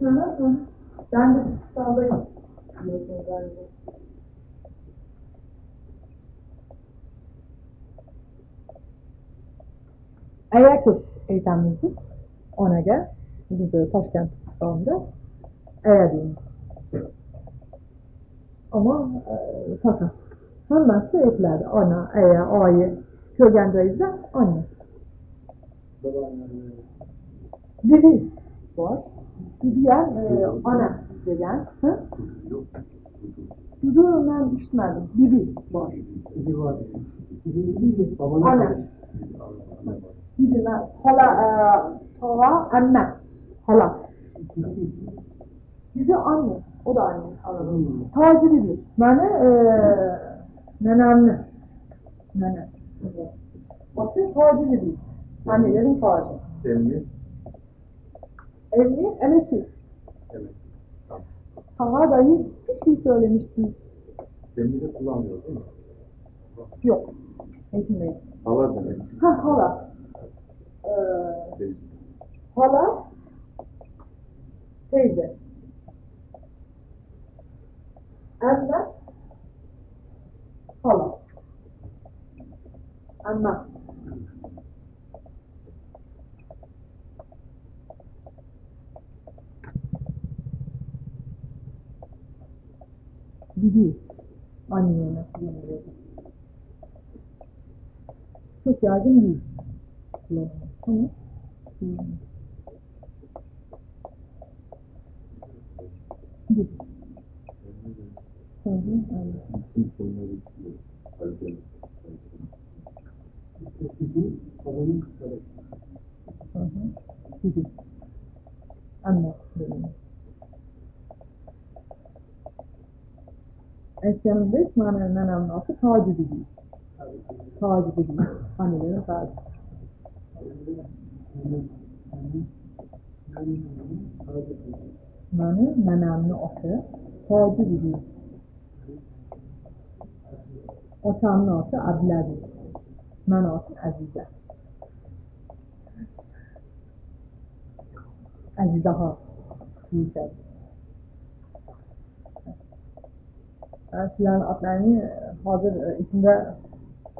Hı hı hı. Ben de Türkistan'dayım. Biliyorsunuz galiba. Ayakkabı eğitimimiz biz. Ona gel. Biz de Taşkent Türkistan'da. Ayakkabıyız. Ama e, fakat Hammasi ekledi. Ana, aya, ayı. Kögen joyida anne. Bibi var. Bibiyan e, ana degan. Dudu ben eshitmadim. Bibi bor. Bibi var. Bibi. Ben hala e, tova anne. Hala. Bibi anne. O da anne. Anladım. Tacı bibi. Bana e, nenemne. Nene. Bakın tacı bibi. Annelerin tacı. Emmi. Evli, emekli. Evet. Sana dahi bir şey söylemiştiniz. Emmi de kullanmıyor değil mi? Yok. Eğitim. Hala demek. Ha hala. Teyze. hala. Teyze. Anne. Hala. Anne. Bibi. Anneye kullanılıyor. Çok yaygın değil. Kullanımı konu. Hmm. Eşyanın beş manelerinden anlatı taciz değil. Taciz değil. Annelerin taciz. Nanı, nənəmni otu, tacı bilir. Otamın otu Abdüləziz. Mən otu Əzizə. Əzizə ha, deyirsən. Sizlərin adlarını hazır e, içində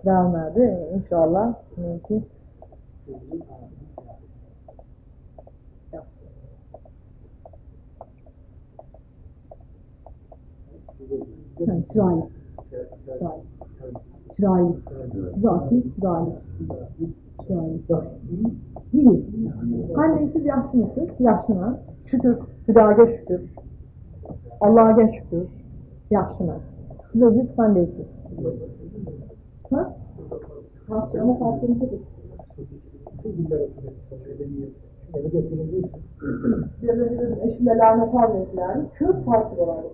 gəlmədi. İnşallah, mümkün. İnşallah belki Yani Şiraylı. Şiraylı. Şiraylı. Zaten Şiraylı. Şiraylı. İyi. Anne siz yaşlısınız. Yaşlı. Şükür. Hüdaga şükür. Allah'a şükür. Yaşlı. Siz özünüz kandeysiniz. Ha? Ama Farsçanı çok iyi. Biraz önce dedim eşimle lanet almıyorlar. Kürk farkı da var.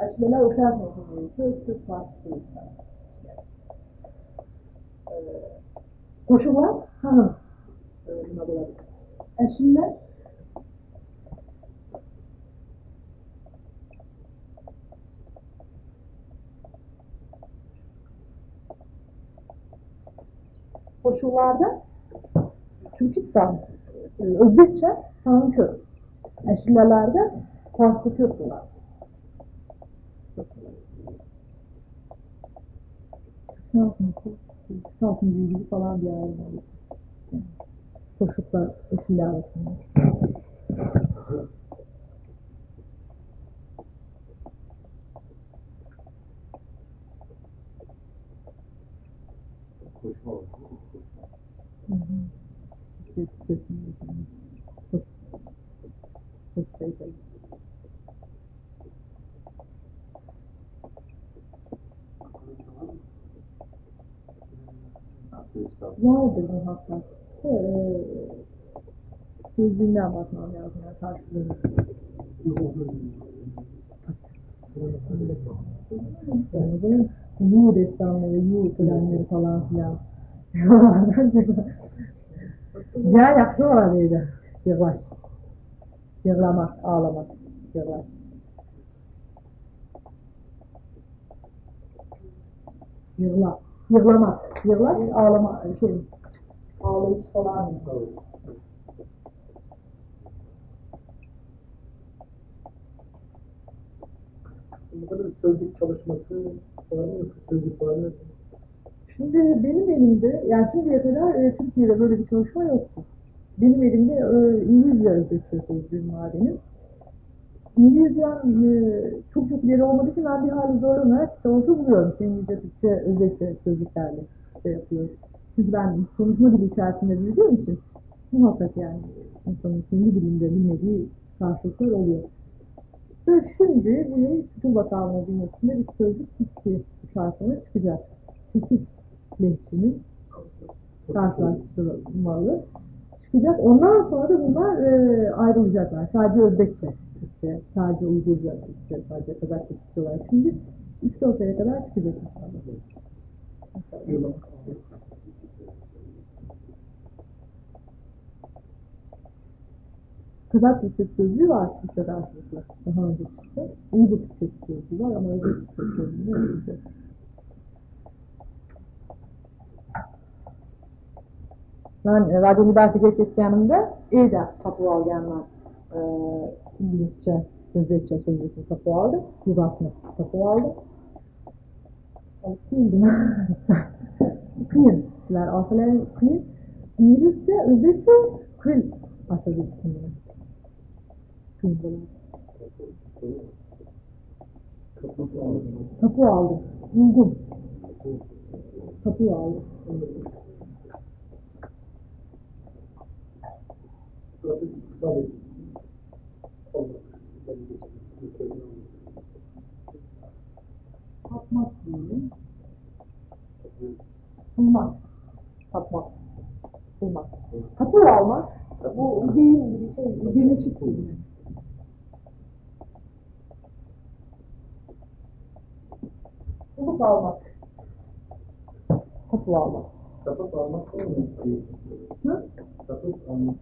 Eşimler uçarsın. Kürk Kürk farkı değil. Ee, Koşular hanım. Ee, buna böyle. Eşimler koşullarda Türkistan, e, Özbekçe hanım kök. Eşilelerde var. 46. yüzyıl falan bir aile var. Koşuklar eşiller arasında. Koşma var. Hı hı. Kes, kesin, kesin. Koş. Koş, koş, koş. Vardır muhakkak. Ee, sözlüğünden bakmam lazım. Yani karşılığını. O zaman yuh destanları, yuh törenleri falan filan. Bence Cihan yaxşı olardı. Yığlaş. Yığlamak, ağlamak. Yığlaş. Yığla. Yığlamak. Yığlaş, ağlama, şey, ağlayış falan. Bu kadar sözlük çalışması var mı yoksa sözlük var mı? Şimdi benim elimde, yani şimdiye kadar e, Türkiye'de böyle bir çalışma yoktu. Benim elimde e, İngilizce özetçesi bir madenim. İngilizcem e, çok çok ileri olmadığı için ben bir hali zorlanarak işte olsa buluyorum. İngilizce, Türkçe, özetçe sözlüklerle şey yapıyorum. Çünkü ben konuşma dili içerisinde büyüdüğüm için muhakkak yani insanın kendi dilinde bilmediği karşılıklar oluyor. Ve şimdi bu Kültür Bakanlığı bünyesinde bir sözlük bitti. Bu çıkacak. 8 meclisinin karşılaştırmalı çıkacak. Ondan sonra da bunlar e, ayrılacaklar. Sadece Özbekçe, Türkçe, sadece Uygurca, Türkçe, sadece Kazakça çıkıyorlar. Şimdi 3-4 kadar çıkacak inşallah. Kazak Türkçe sözlüğü var Türkçe'den. Daha önce çıktı. Uygur Türkçe sözlüğü var ama Uygur Türkçe sözlüğü yok. Man e, Radio ketganimda Eda topib olganman. E, inglizcha, o'zbekcha so'zlikni topib oldim, lug'atni topib oldim. [LAUGHS] Qiyin. Sizlar orqalari qiyin. Inglizcha, o'zbekcha qiyin. Qiyin. Bo'ladi. Topib oldim. Topib oldim. Burada kısa bir olmak. Tapmak diyelim. Bulmak. Tapmak. Bulmak. Tapu almak. Bu değil gibi şey, birleşik kelime. Ulup almak. Tapu almak. Satıp almak mı? Hı? Satıp almak.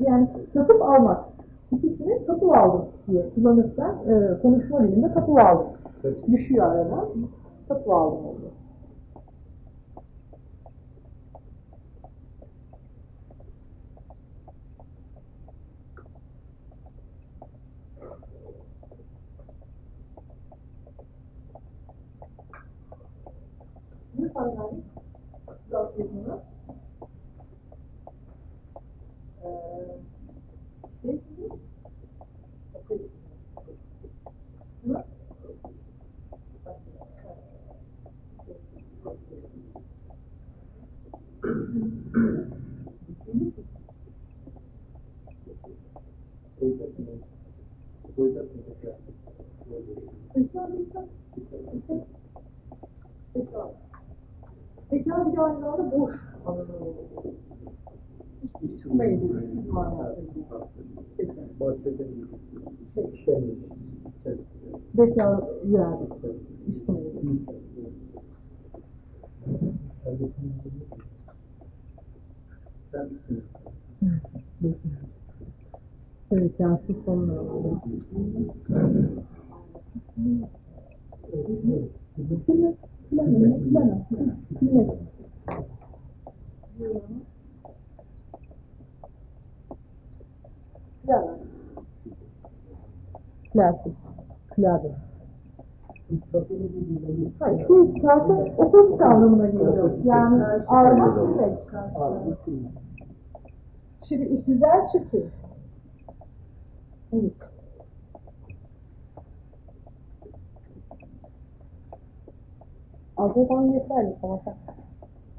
Yani satıp almak. İkisini tapu aldım diye kullanırsan e, konuşma dilinde tapu aldım. Düşüyor aradan. Tapu aldım oluyor. Ne kadar Dört yüzünü. Ee, şey sizin? Okuyun. Hı? Koyacaksın. Koyacaksın tekrar. Bekar, bekar. Bekar. Bekar. Bekar bir aynı zamanda boş. Bekar. Bahsedelim. Şey, Şenlik. Bekar yani. İşte Sen misin? Evet, yansız sonuna alıyor. Kime? Kime? Kime? Kime? Kime? Klarsız. Klardır. Hayır, şu zaten opozit anlamına geliyor. Yani ağırlık demek. Şimdi güzel çirkin. Evet. Altına yeterli sen.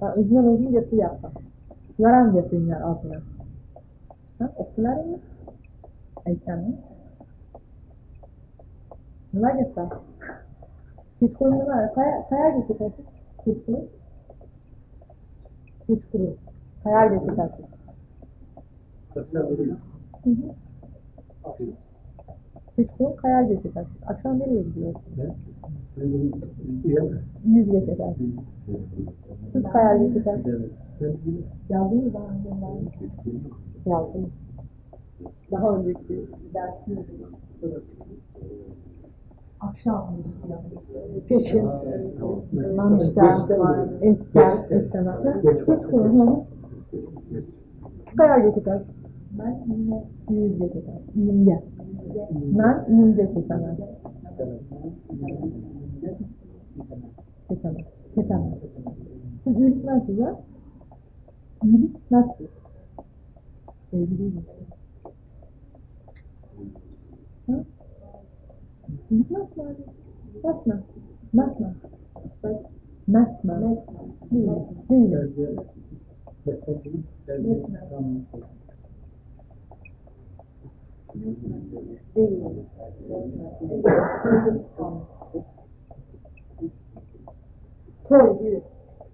Ben özümden özüm. Sizler mi getirin yer altına? Ha? Okular mı? Eyken mi? Neler? Hiç kuru neler? Kaya, kaya kuru. Hiç kuru. Kayar getirirsin. Kaçar vereyim. Hı hı. Kuru kayar getirirsin. Akşam nereye gidiyorsun? Ne? Yüz getirirsin. Siz. Ben bunu Yazdınız daha önce ben. Yazdınız. Daha önceki dersimizde. Akşam peşin, namişten, etken, etken, geç konu. Kaya getirir. Ben yine yüz getirir. Yüzge. Ben yüz getiremem. Kesemem. Kesemem. Siz yürütmezsiniz ha? Yürütmezsiniz. Sevgili değil. Hı? Yürütmez mi abi? Mesme. Mesme. Mesme. Değil. Değil. bence meslekçilik bence tamam. Değil. Toy diyor.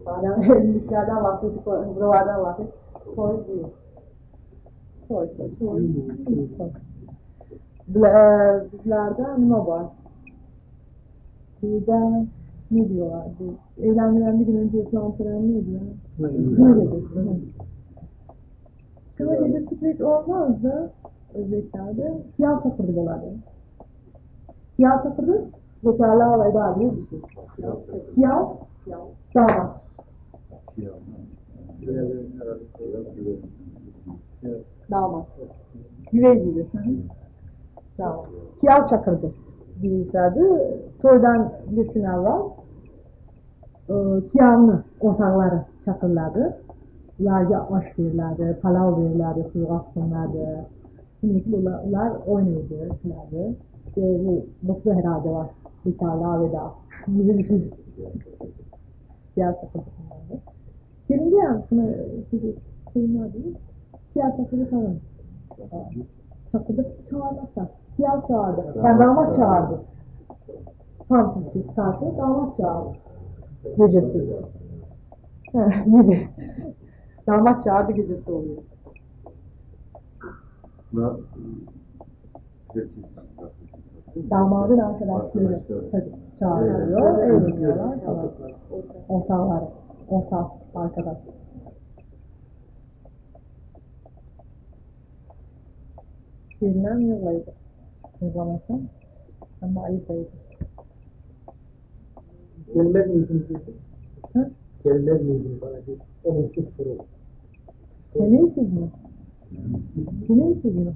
Hala [LAUGHS] evliliklerden bahsettik, buralardan bahsettik. Toy diyor. Toy, toy, toy. e, Bizlerde nima var? Bizde ne diyorlar? Bu Evlenmeden bir gün önce yapılan tören neydi ya? Kına gecesi. Kına gecesi pek olmaz da Özbeklerde siyah çakırdı dolardı. Siyah çakırdı bekarlığa veda diye bir şey. Siyah, damat. Damat. Güvey gibi. Damat. Siyah çakırdı deyişlerdi. Toydan bir gün evvel e, kiyamlı ortakları çakırlardı. Ularga aş verirlerdi, palav verirlerdi, suyu sunlardı. Şimdi ular, ular oynaydı, filardı. İşte bu mutlu herhalde var. Veda bir şey. Siyah bunlardı. Gelince yani şuna sizi şeyinler değil. Siyah çakırdı falan. Çakırdı çağırmazsa. Siyah çağırdı. Yani damat çağırdı. Tam Türkçe saati damat çağırdı. Gecesi. Gibi. Damat çağırdı gecesi oluyor. Herkes Damadın arkadaşları Arkadaşlar. tabii çağırıyor, eğleniyorlar falan. Ortağlar, ortak arkadaş. Bilmem yıllaydı. Yıllamasın. Ama ayıplaydı. Gelmez miydiniz dedi. Hı? Gelmez miydiniz bana bir olumsuz soru. Kemeğsiz mi? Kemeğsiz mi?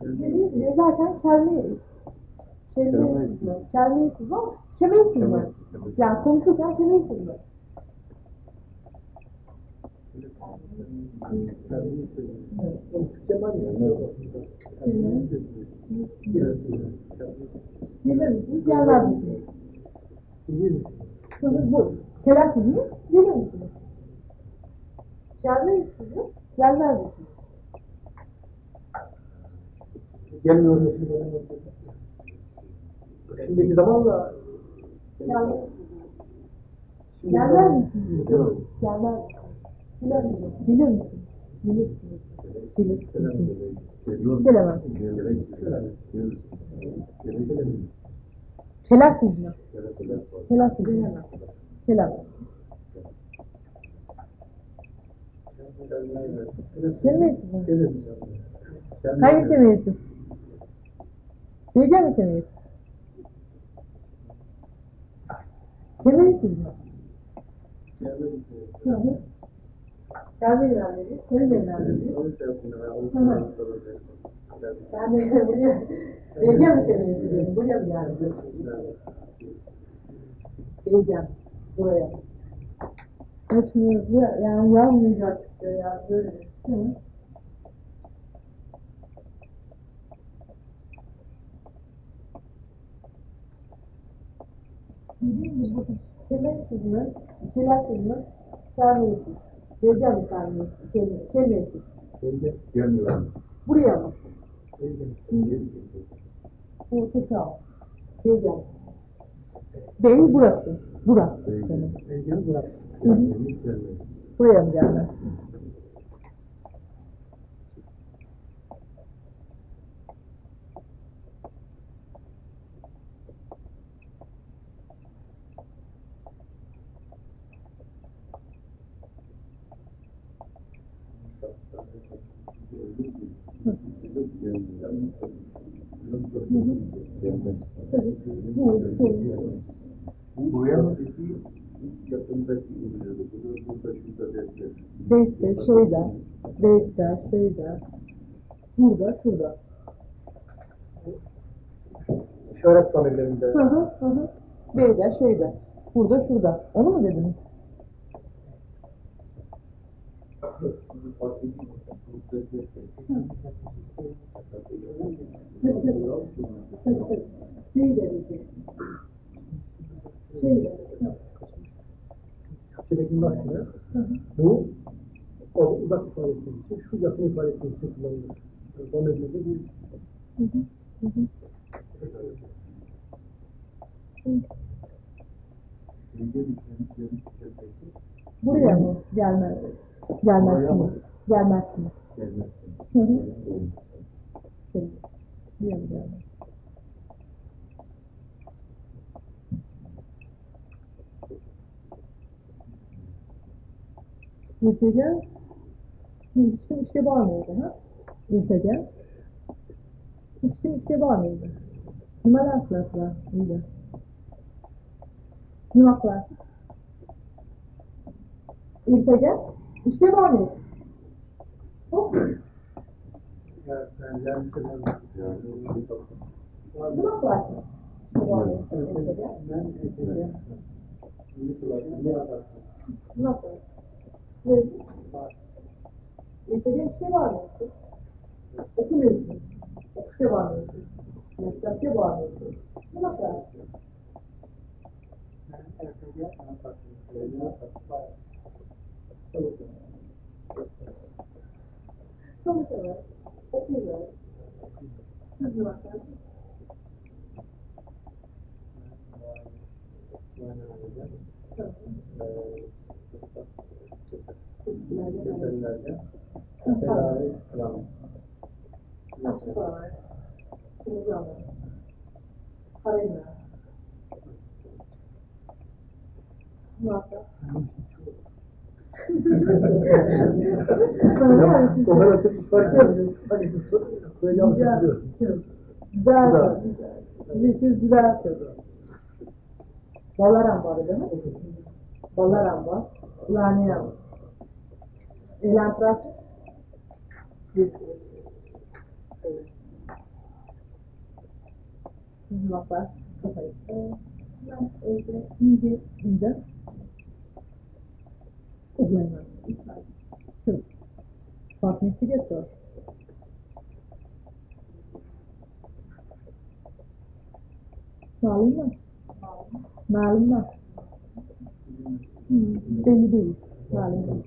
Kemeğsiz yazarken kermeyiz. Kemeğsiz mi? Kermeyiz ama kemeğsiz mi? Yani konuşurken var ya. Gelir misiniz? Gelmez misiniz? Bilir misiniz? Bu. Keremsiz mi? Gelir misiniz? Gelmeyiz siz mi? Gelmez misiniz? Gelmiyor? Şimdiki zamanla Gelmez misiniz? Gelmez misiniz? Gelmez? Gelir misiniz? Gelir misiniz? Gelirsiniz. Gelirsiniz. Gelemem. Kelersiz mi? Kelersiz gelemem. Gelemem. Kemeğsiz mi? Kemeğsiz? Bilge mi kemeğsiz? Mi? Hı hı. Gelmeyi vermedi. Kemeği vermedi. Yani buraya, Bilge mi kemeğsiz? Buraya mı geldi? Bilge. Buraya. Hepsini yazıyor. Yani yazmayacak diyor ya. Böyle. Hı. Dediğim gibi bu kemersiz mi, kemersiz mi, terbiyesiz. Vereceğim bir terbiyesiz, kemer- kemersiz. Gelmiyor. Buraya mı? Bu tekrar. Vereceğim. Bey burası. Burası. Bilginiz burası. Buraya mı gelmez? Buraya mı peki? Yakındaki oluyordu. Burada, şurada şeyde, burada, şurada. İşaret samirlerinde. Hı hı hı hı. Beyde, şeyde, burada, şurada. Onu mu dediniz? Tabii Şeyde diyecek. Şeyde. hı. Türkçedeki aksine bu o uzak ifade etmek için, şu yakın ifade etmek için kullanılır. Yani Zamirlerde bir Hı hı. Hı hı. Buraya mı gelmez? Gelmezsiniz. Gelmezsiniz. Hı hı. Şey, mı gelmez? Yüzege hiç kim işte var mıydı ha? Hiç kim işte var mıydı? Qilasizlar uyda? Nima qilasiz? Ertaga ishga bormaysiz. To'q. Yani, yani yanlış anlamadım. Nima qilasiz? Ishga bormaysiz ertaga. Ben erkekler milli kılavuzunu yaparsın. Nima qilasiz? Siz ertaga ishga bormaysiz. O'qimaysiz. O'qishga bormaysiz. Maktabga bormaysiz. Nima qilasiz? Ben erkekler var. Çok iş var ki. Hadi bir soru. Koyacağım Güzel. Güzel. Güzel. Balaram var değil mi? Balaram var. Laniyam. Eylem pratik. Sizin vaklar. Kafayı. Ben evde iyice iyice. Uzmanım. Çok. Farklı getiriyor. Malum mu? Malum mu? Hmm, belli değil. Malum değil.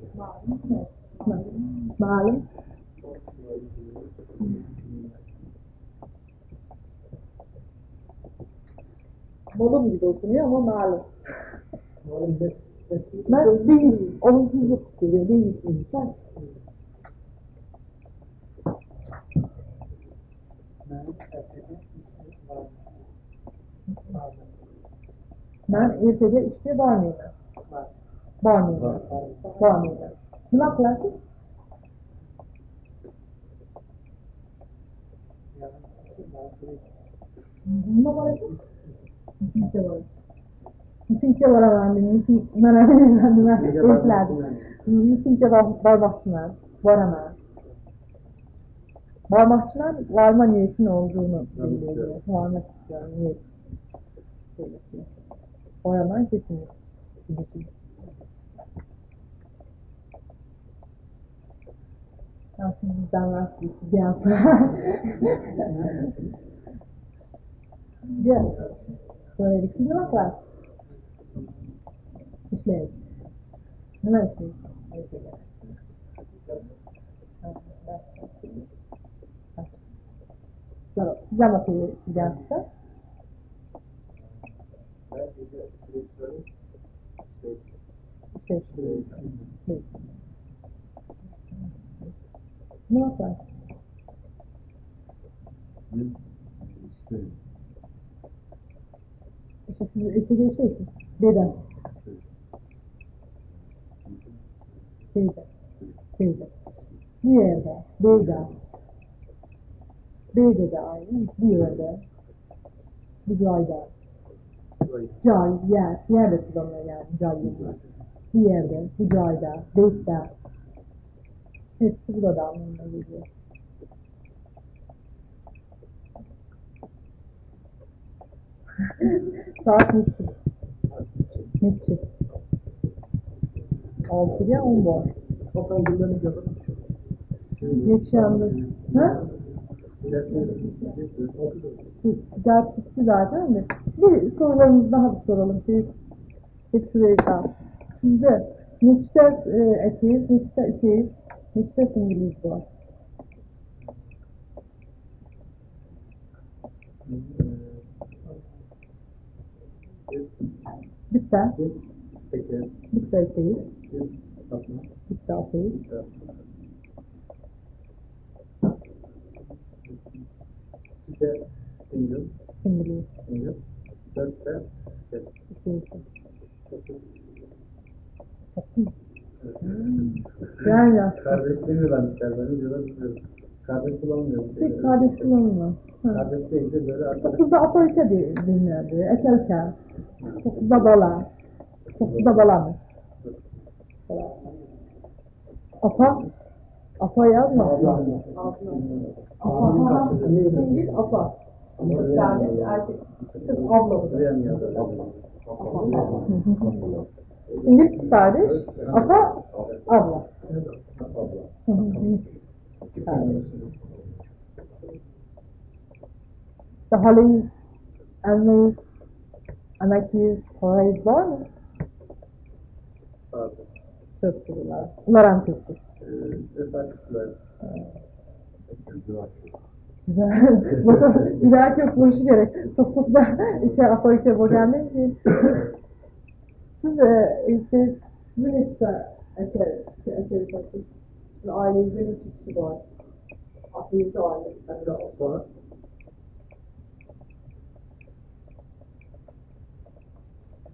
Malum. Malum. Malum gibi okunuyor ama malum. Malum Mes değil. Olumsuzluk geliyor. Değil. Mes. Ben ertede işte var mıyım? Var mıyım? Var mıyım? Ne yapıyorsun? Ne var ki? Kimse var. Kimse var efendim. Bütün merak efendim. Ekler. Kimse var, var baksınlar. Var ama. Varmakçılar varma niyetin olduğunu biliyor. Varmak istiyorum niyet. Oradan kesinlikle. Gideceğim. [LAUGHS] Ya siz bizden vazgeçin. Bir an sonra. Gel. Söyledik. Siz ne İşleyiz. Ne işleyiz? Sonra size bakıyor. Şey, şey. Ne baklar? İşte siz öteki şeysiniz. Beden. Beyde. Beyde. Bu yerde. Beyde. Beyde de aynı. Bu yerde. Bu cayda. Cay, yer. Yerde kullanılıyor yani. Cay yerine. Bu yerde. Bu cayda. Beyde. Hepsi burada anlamına geliyor. [LAUGHS] Saat neçi? Neçi? Altıya on var. Bakan günlerini görürüz. Yakşamlı. Ha? Dert bitti zaten de. Bir sorularımızı daha bir soralım. Şey, hep şuraya kal. Sizde neçte e, eteğiz, neçte eteğiz, neçte İngiliz var? Bitti. Teker, Bitti bir bir de single, İngiliz. single, dört de set. Eteğiz. Yani Kardeşliğimi vermişler beni, diyorlar bilmiyorum. Kardeş bulamıyorum. tek kardeş. Ha. Kardeş deyince böyle arkadaş. Dokuzda apolite dinlerdi. Etelke. Dokuzda bala. Dokuzda bala mı? Apa. Apa yazma. Apa. Apa. Singil apa. Yani erkek. Kız abla. Singil kız kardeş. Apa. Abla. Kardeş. İşte haleyiz, emmeyiz, emekliyiz, parayız var mı? Pardon. Kötü. Ee, Efendim, Güzel. [LAUGHS] Güzel vuruşu gerek. Dokuzda iki hafta iki boşandı ki. Siz de işte sizin işte eser satış. Şimdi ailemizde ne kişi var? Ateist aile. Sonra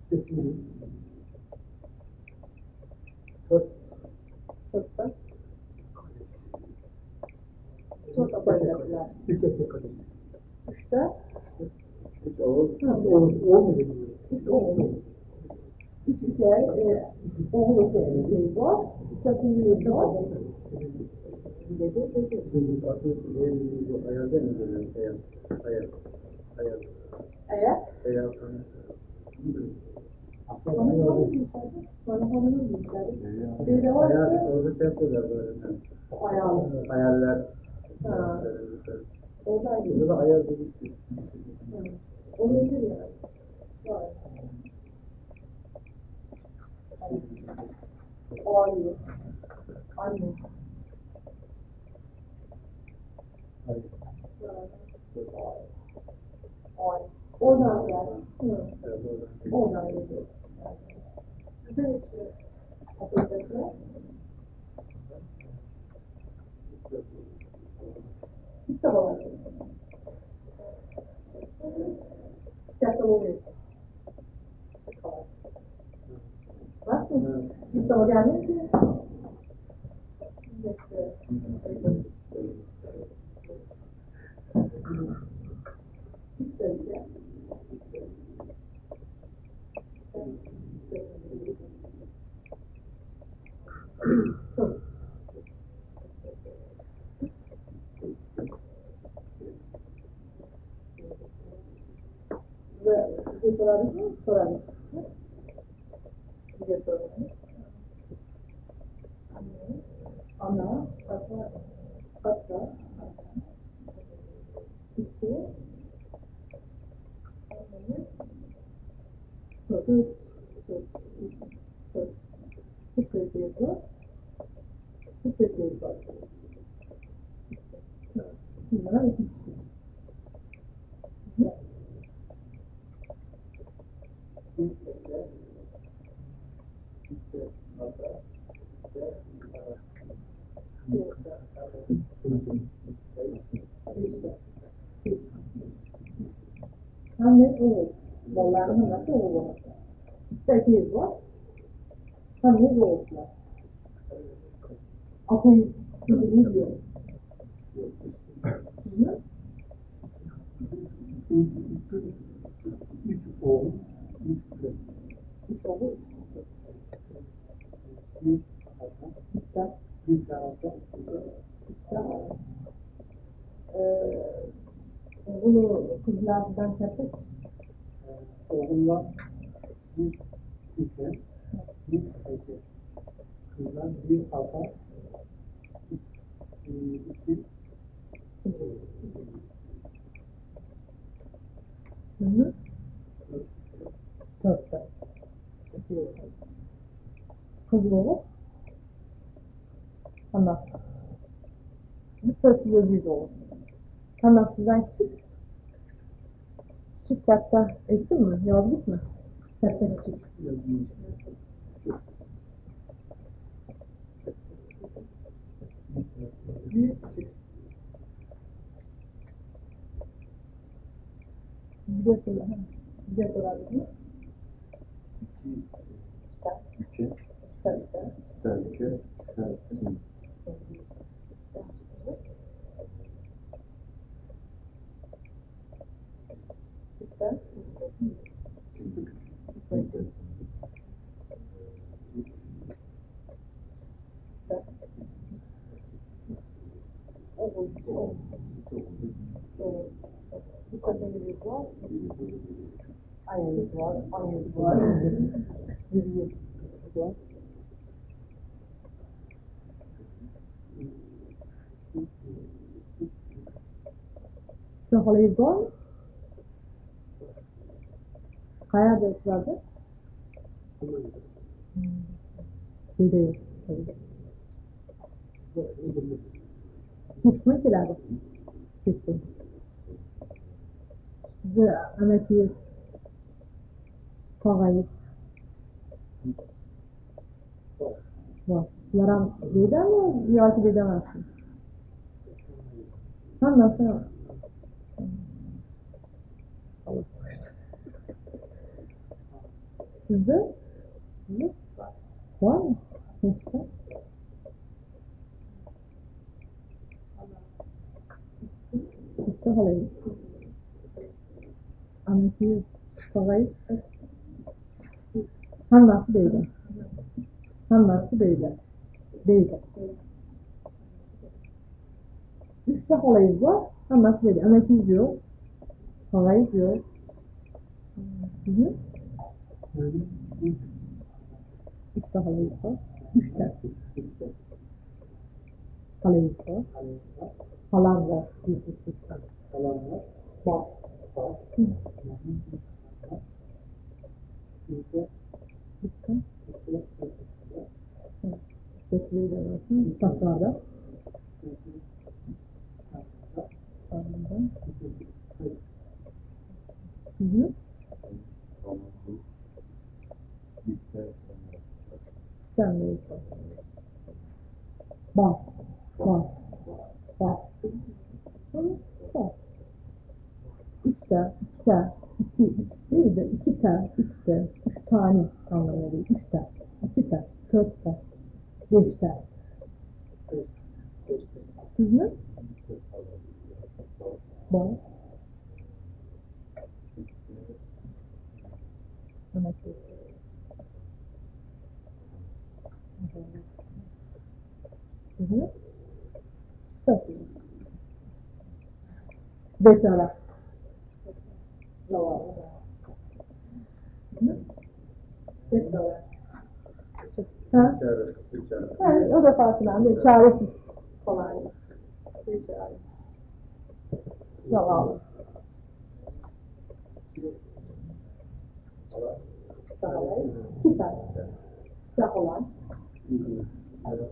Sesini Dört Çocuklar. Çok abartacaklar. Üç erkek kardeş. Üçte. Üç oğul. Oğul, oğul mu geliyor? Üç oğul. Üç ülke, e, oğul ülkelerimiz var. Takımlarımız var. Dedi, dedi. Şimdi aslında diğerimiz bu ayarda mı geliyor? Ayar. Ayar. Ayar. Eğer Ayar tanı. Varsa Orada şey yapıyorlar böyle. ayağlı. Ayarlar. Ha. Burada da ayar dedik. Olabilir yani. Var. Aile. Anne. Hayır. Aile. Oradan yani. Hı. Evet, oradan. Oradan geliyor. Sizin için affedersiniz. Kitap olarak. Kitapta oluyor. Nasıl? Kitaba gelmiyor ki. İşte, İşte, Size, size sorabilir miyim? Sorabilir. Size sorabilir Anne, ana, ata, ata, iki, anne, çocuk, çocuk, çocuk, bir çocuğu var, bir çocuğu var. Siz bana iki kişi. Hı? Hem de. Vallahi hem nasıl oğul olması. Sekiz var. Hem de oğullar. Ateist. Yok. Hı? Biz üç oğul, üç kız. Üç oğul. Bir hasan, Üstten. bir tarafta, Üstten. Ee, bunu kızlardan yaptık. oğullar bir ise, bir erkek. Kızlar bir iki Hı. Dörtte. Kız oğlu. Anası. Sözsüz ödüğü oğlu. Anasından küçük. Küçük hatta ettin mi? Yazdık mı? Hatta küçük. yazılmış. Büyük küçük. Sizge sorar. ha. Sizge sorabilir mi? Kitap. İki, Kitap. kitap. belki, belki. Kitap. Kitap. Oğul. Oğul. Oğul. Bu kategorimiz var. Annemiz Sistema tirada. Sistema. The Amadeus. Pareil. Bak. Yaram değil ama ziyaret edemezsin. Sen nasıl? Sizde? Var mı? Var? parallèle. Anki paraysa Hannası beyler. Hannası beyler. Beyler. Üç parayız var. Hannası beyler. Anaki Sizin? Üç var. falan var. Falan var. Bak. Bak. Yüzde. Yüzde. Sesleri de var. Saflarda. Saflarda. Hı hı. Sen de Bak. Bak. ta, ta, iki, değil de iki ta, üç ta, üç tane anlamına değil. Üç ta, iki ta, dört ta, beş ta. Siz ne? Bana. Anlatayım. Hı hı. Çok iyi. Bekara. Tamam. Ha? Yani o defasından bir çaresiz falan. Bir şey. Zavallı. Zavallı. Süper. Sağ olan. Evet.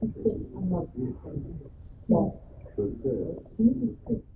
一定要。对。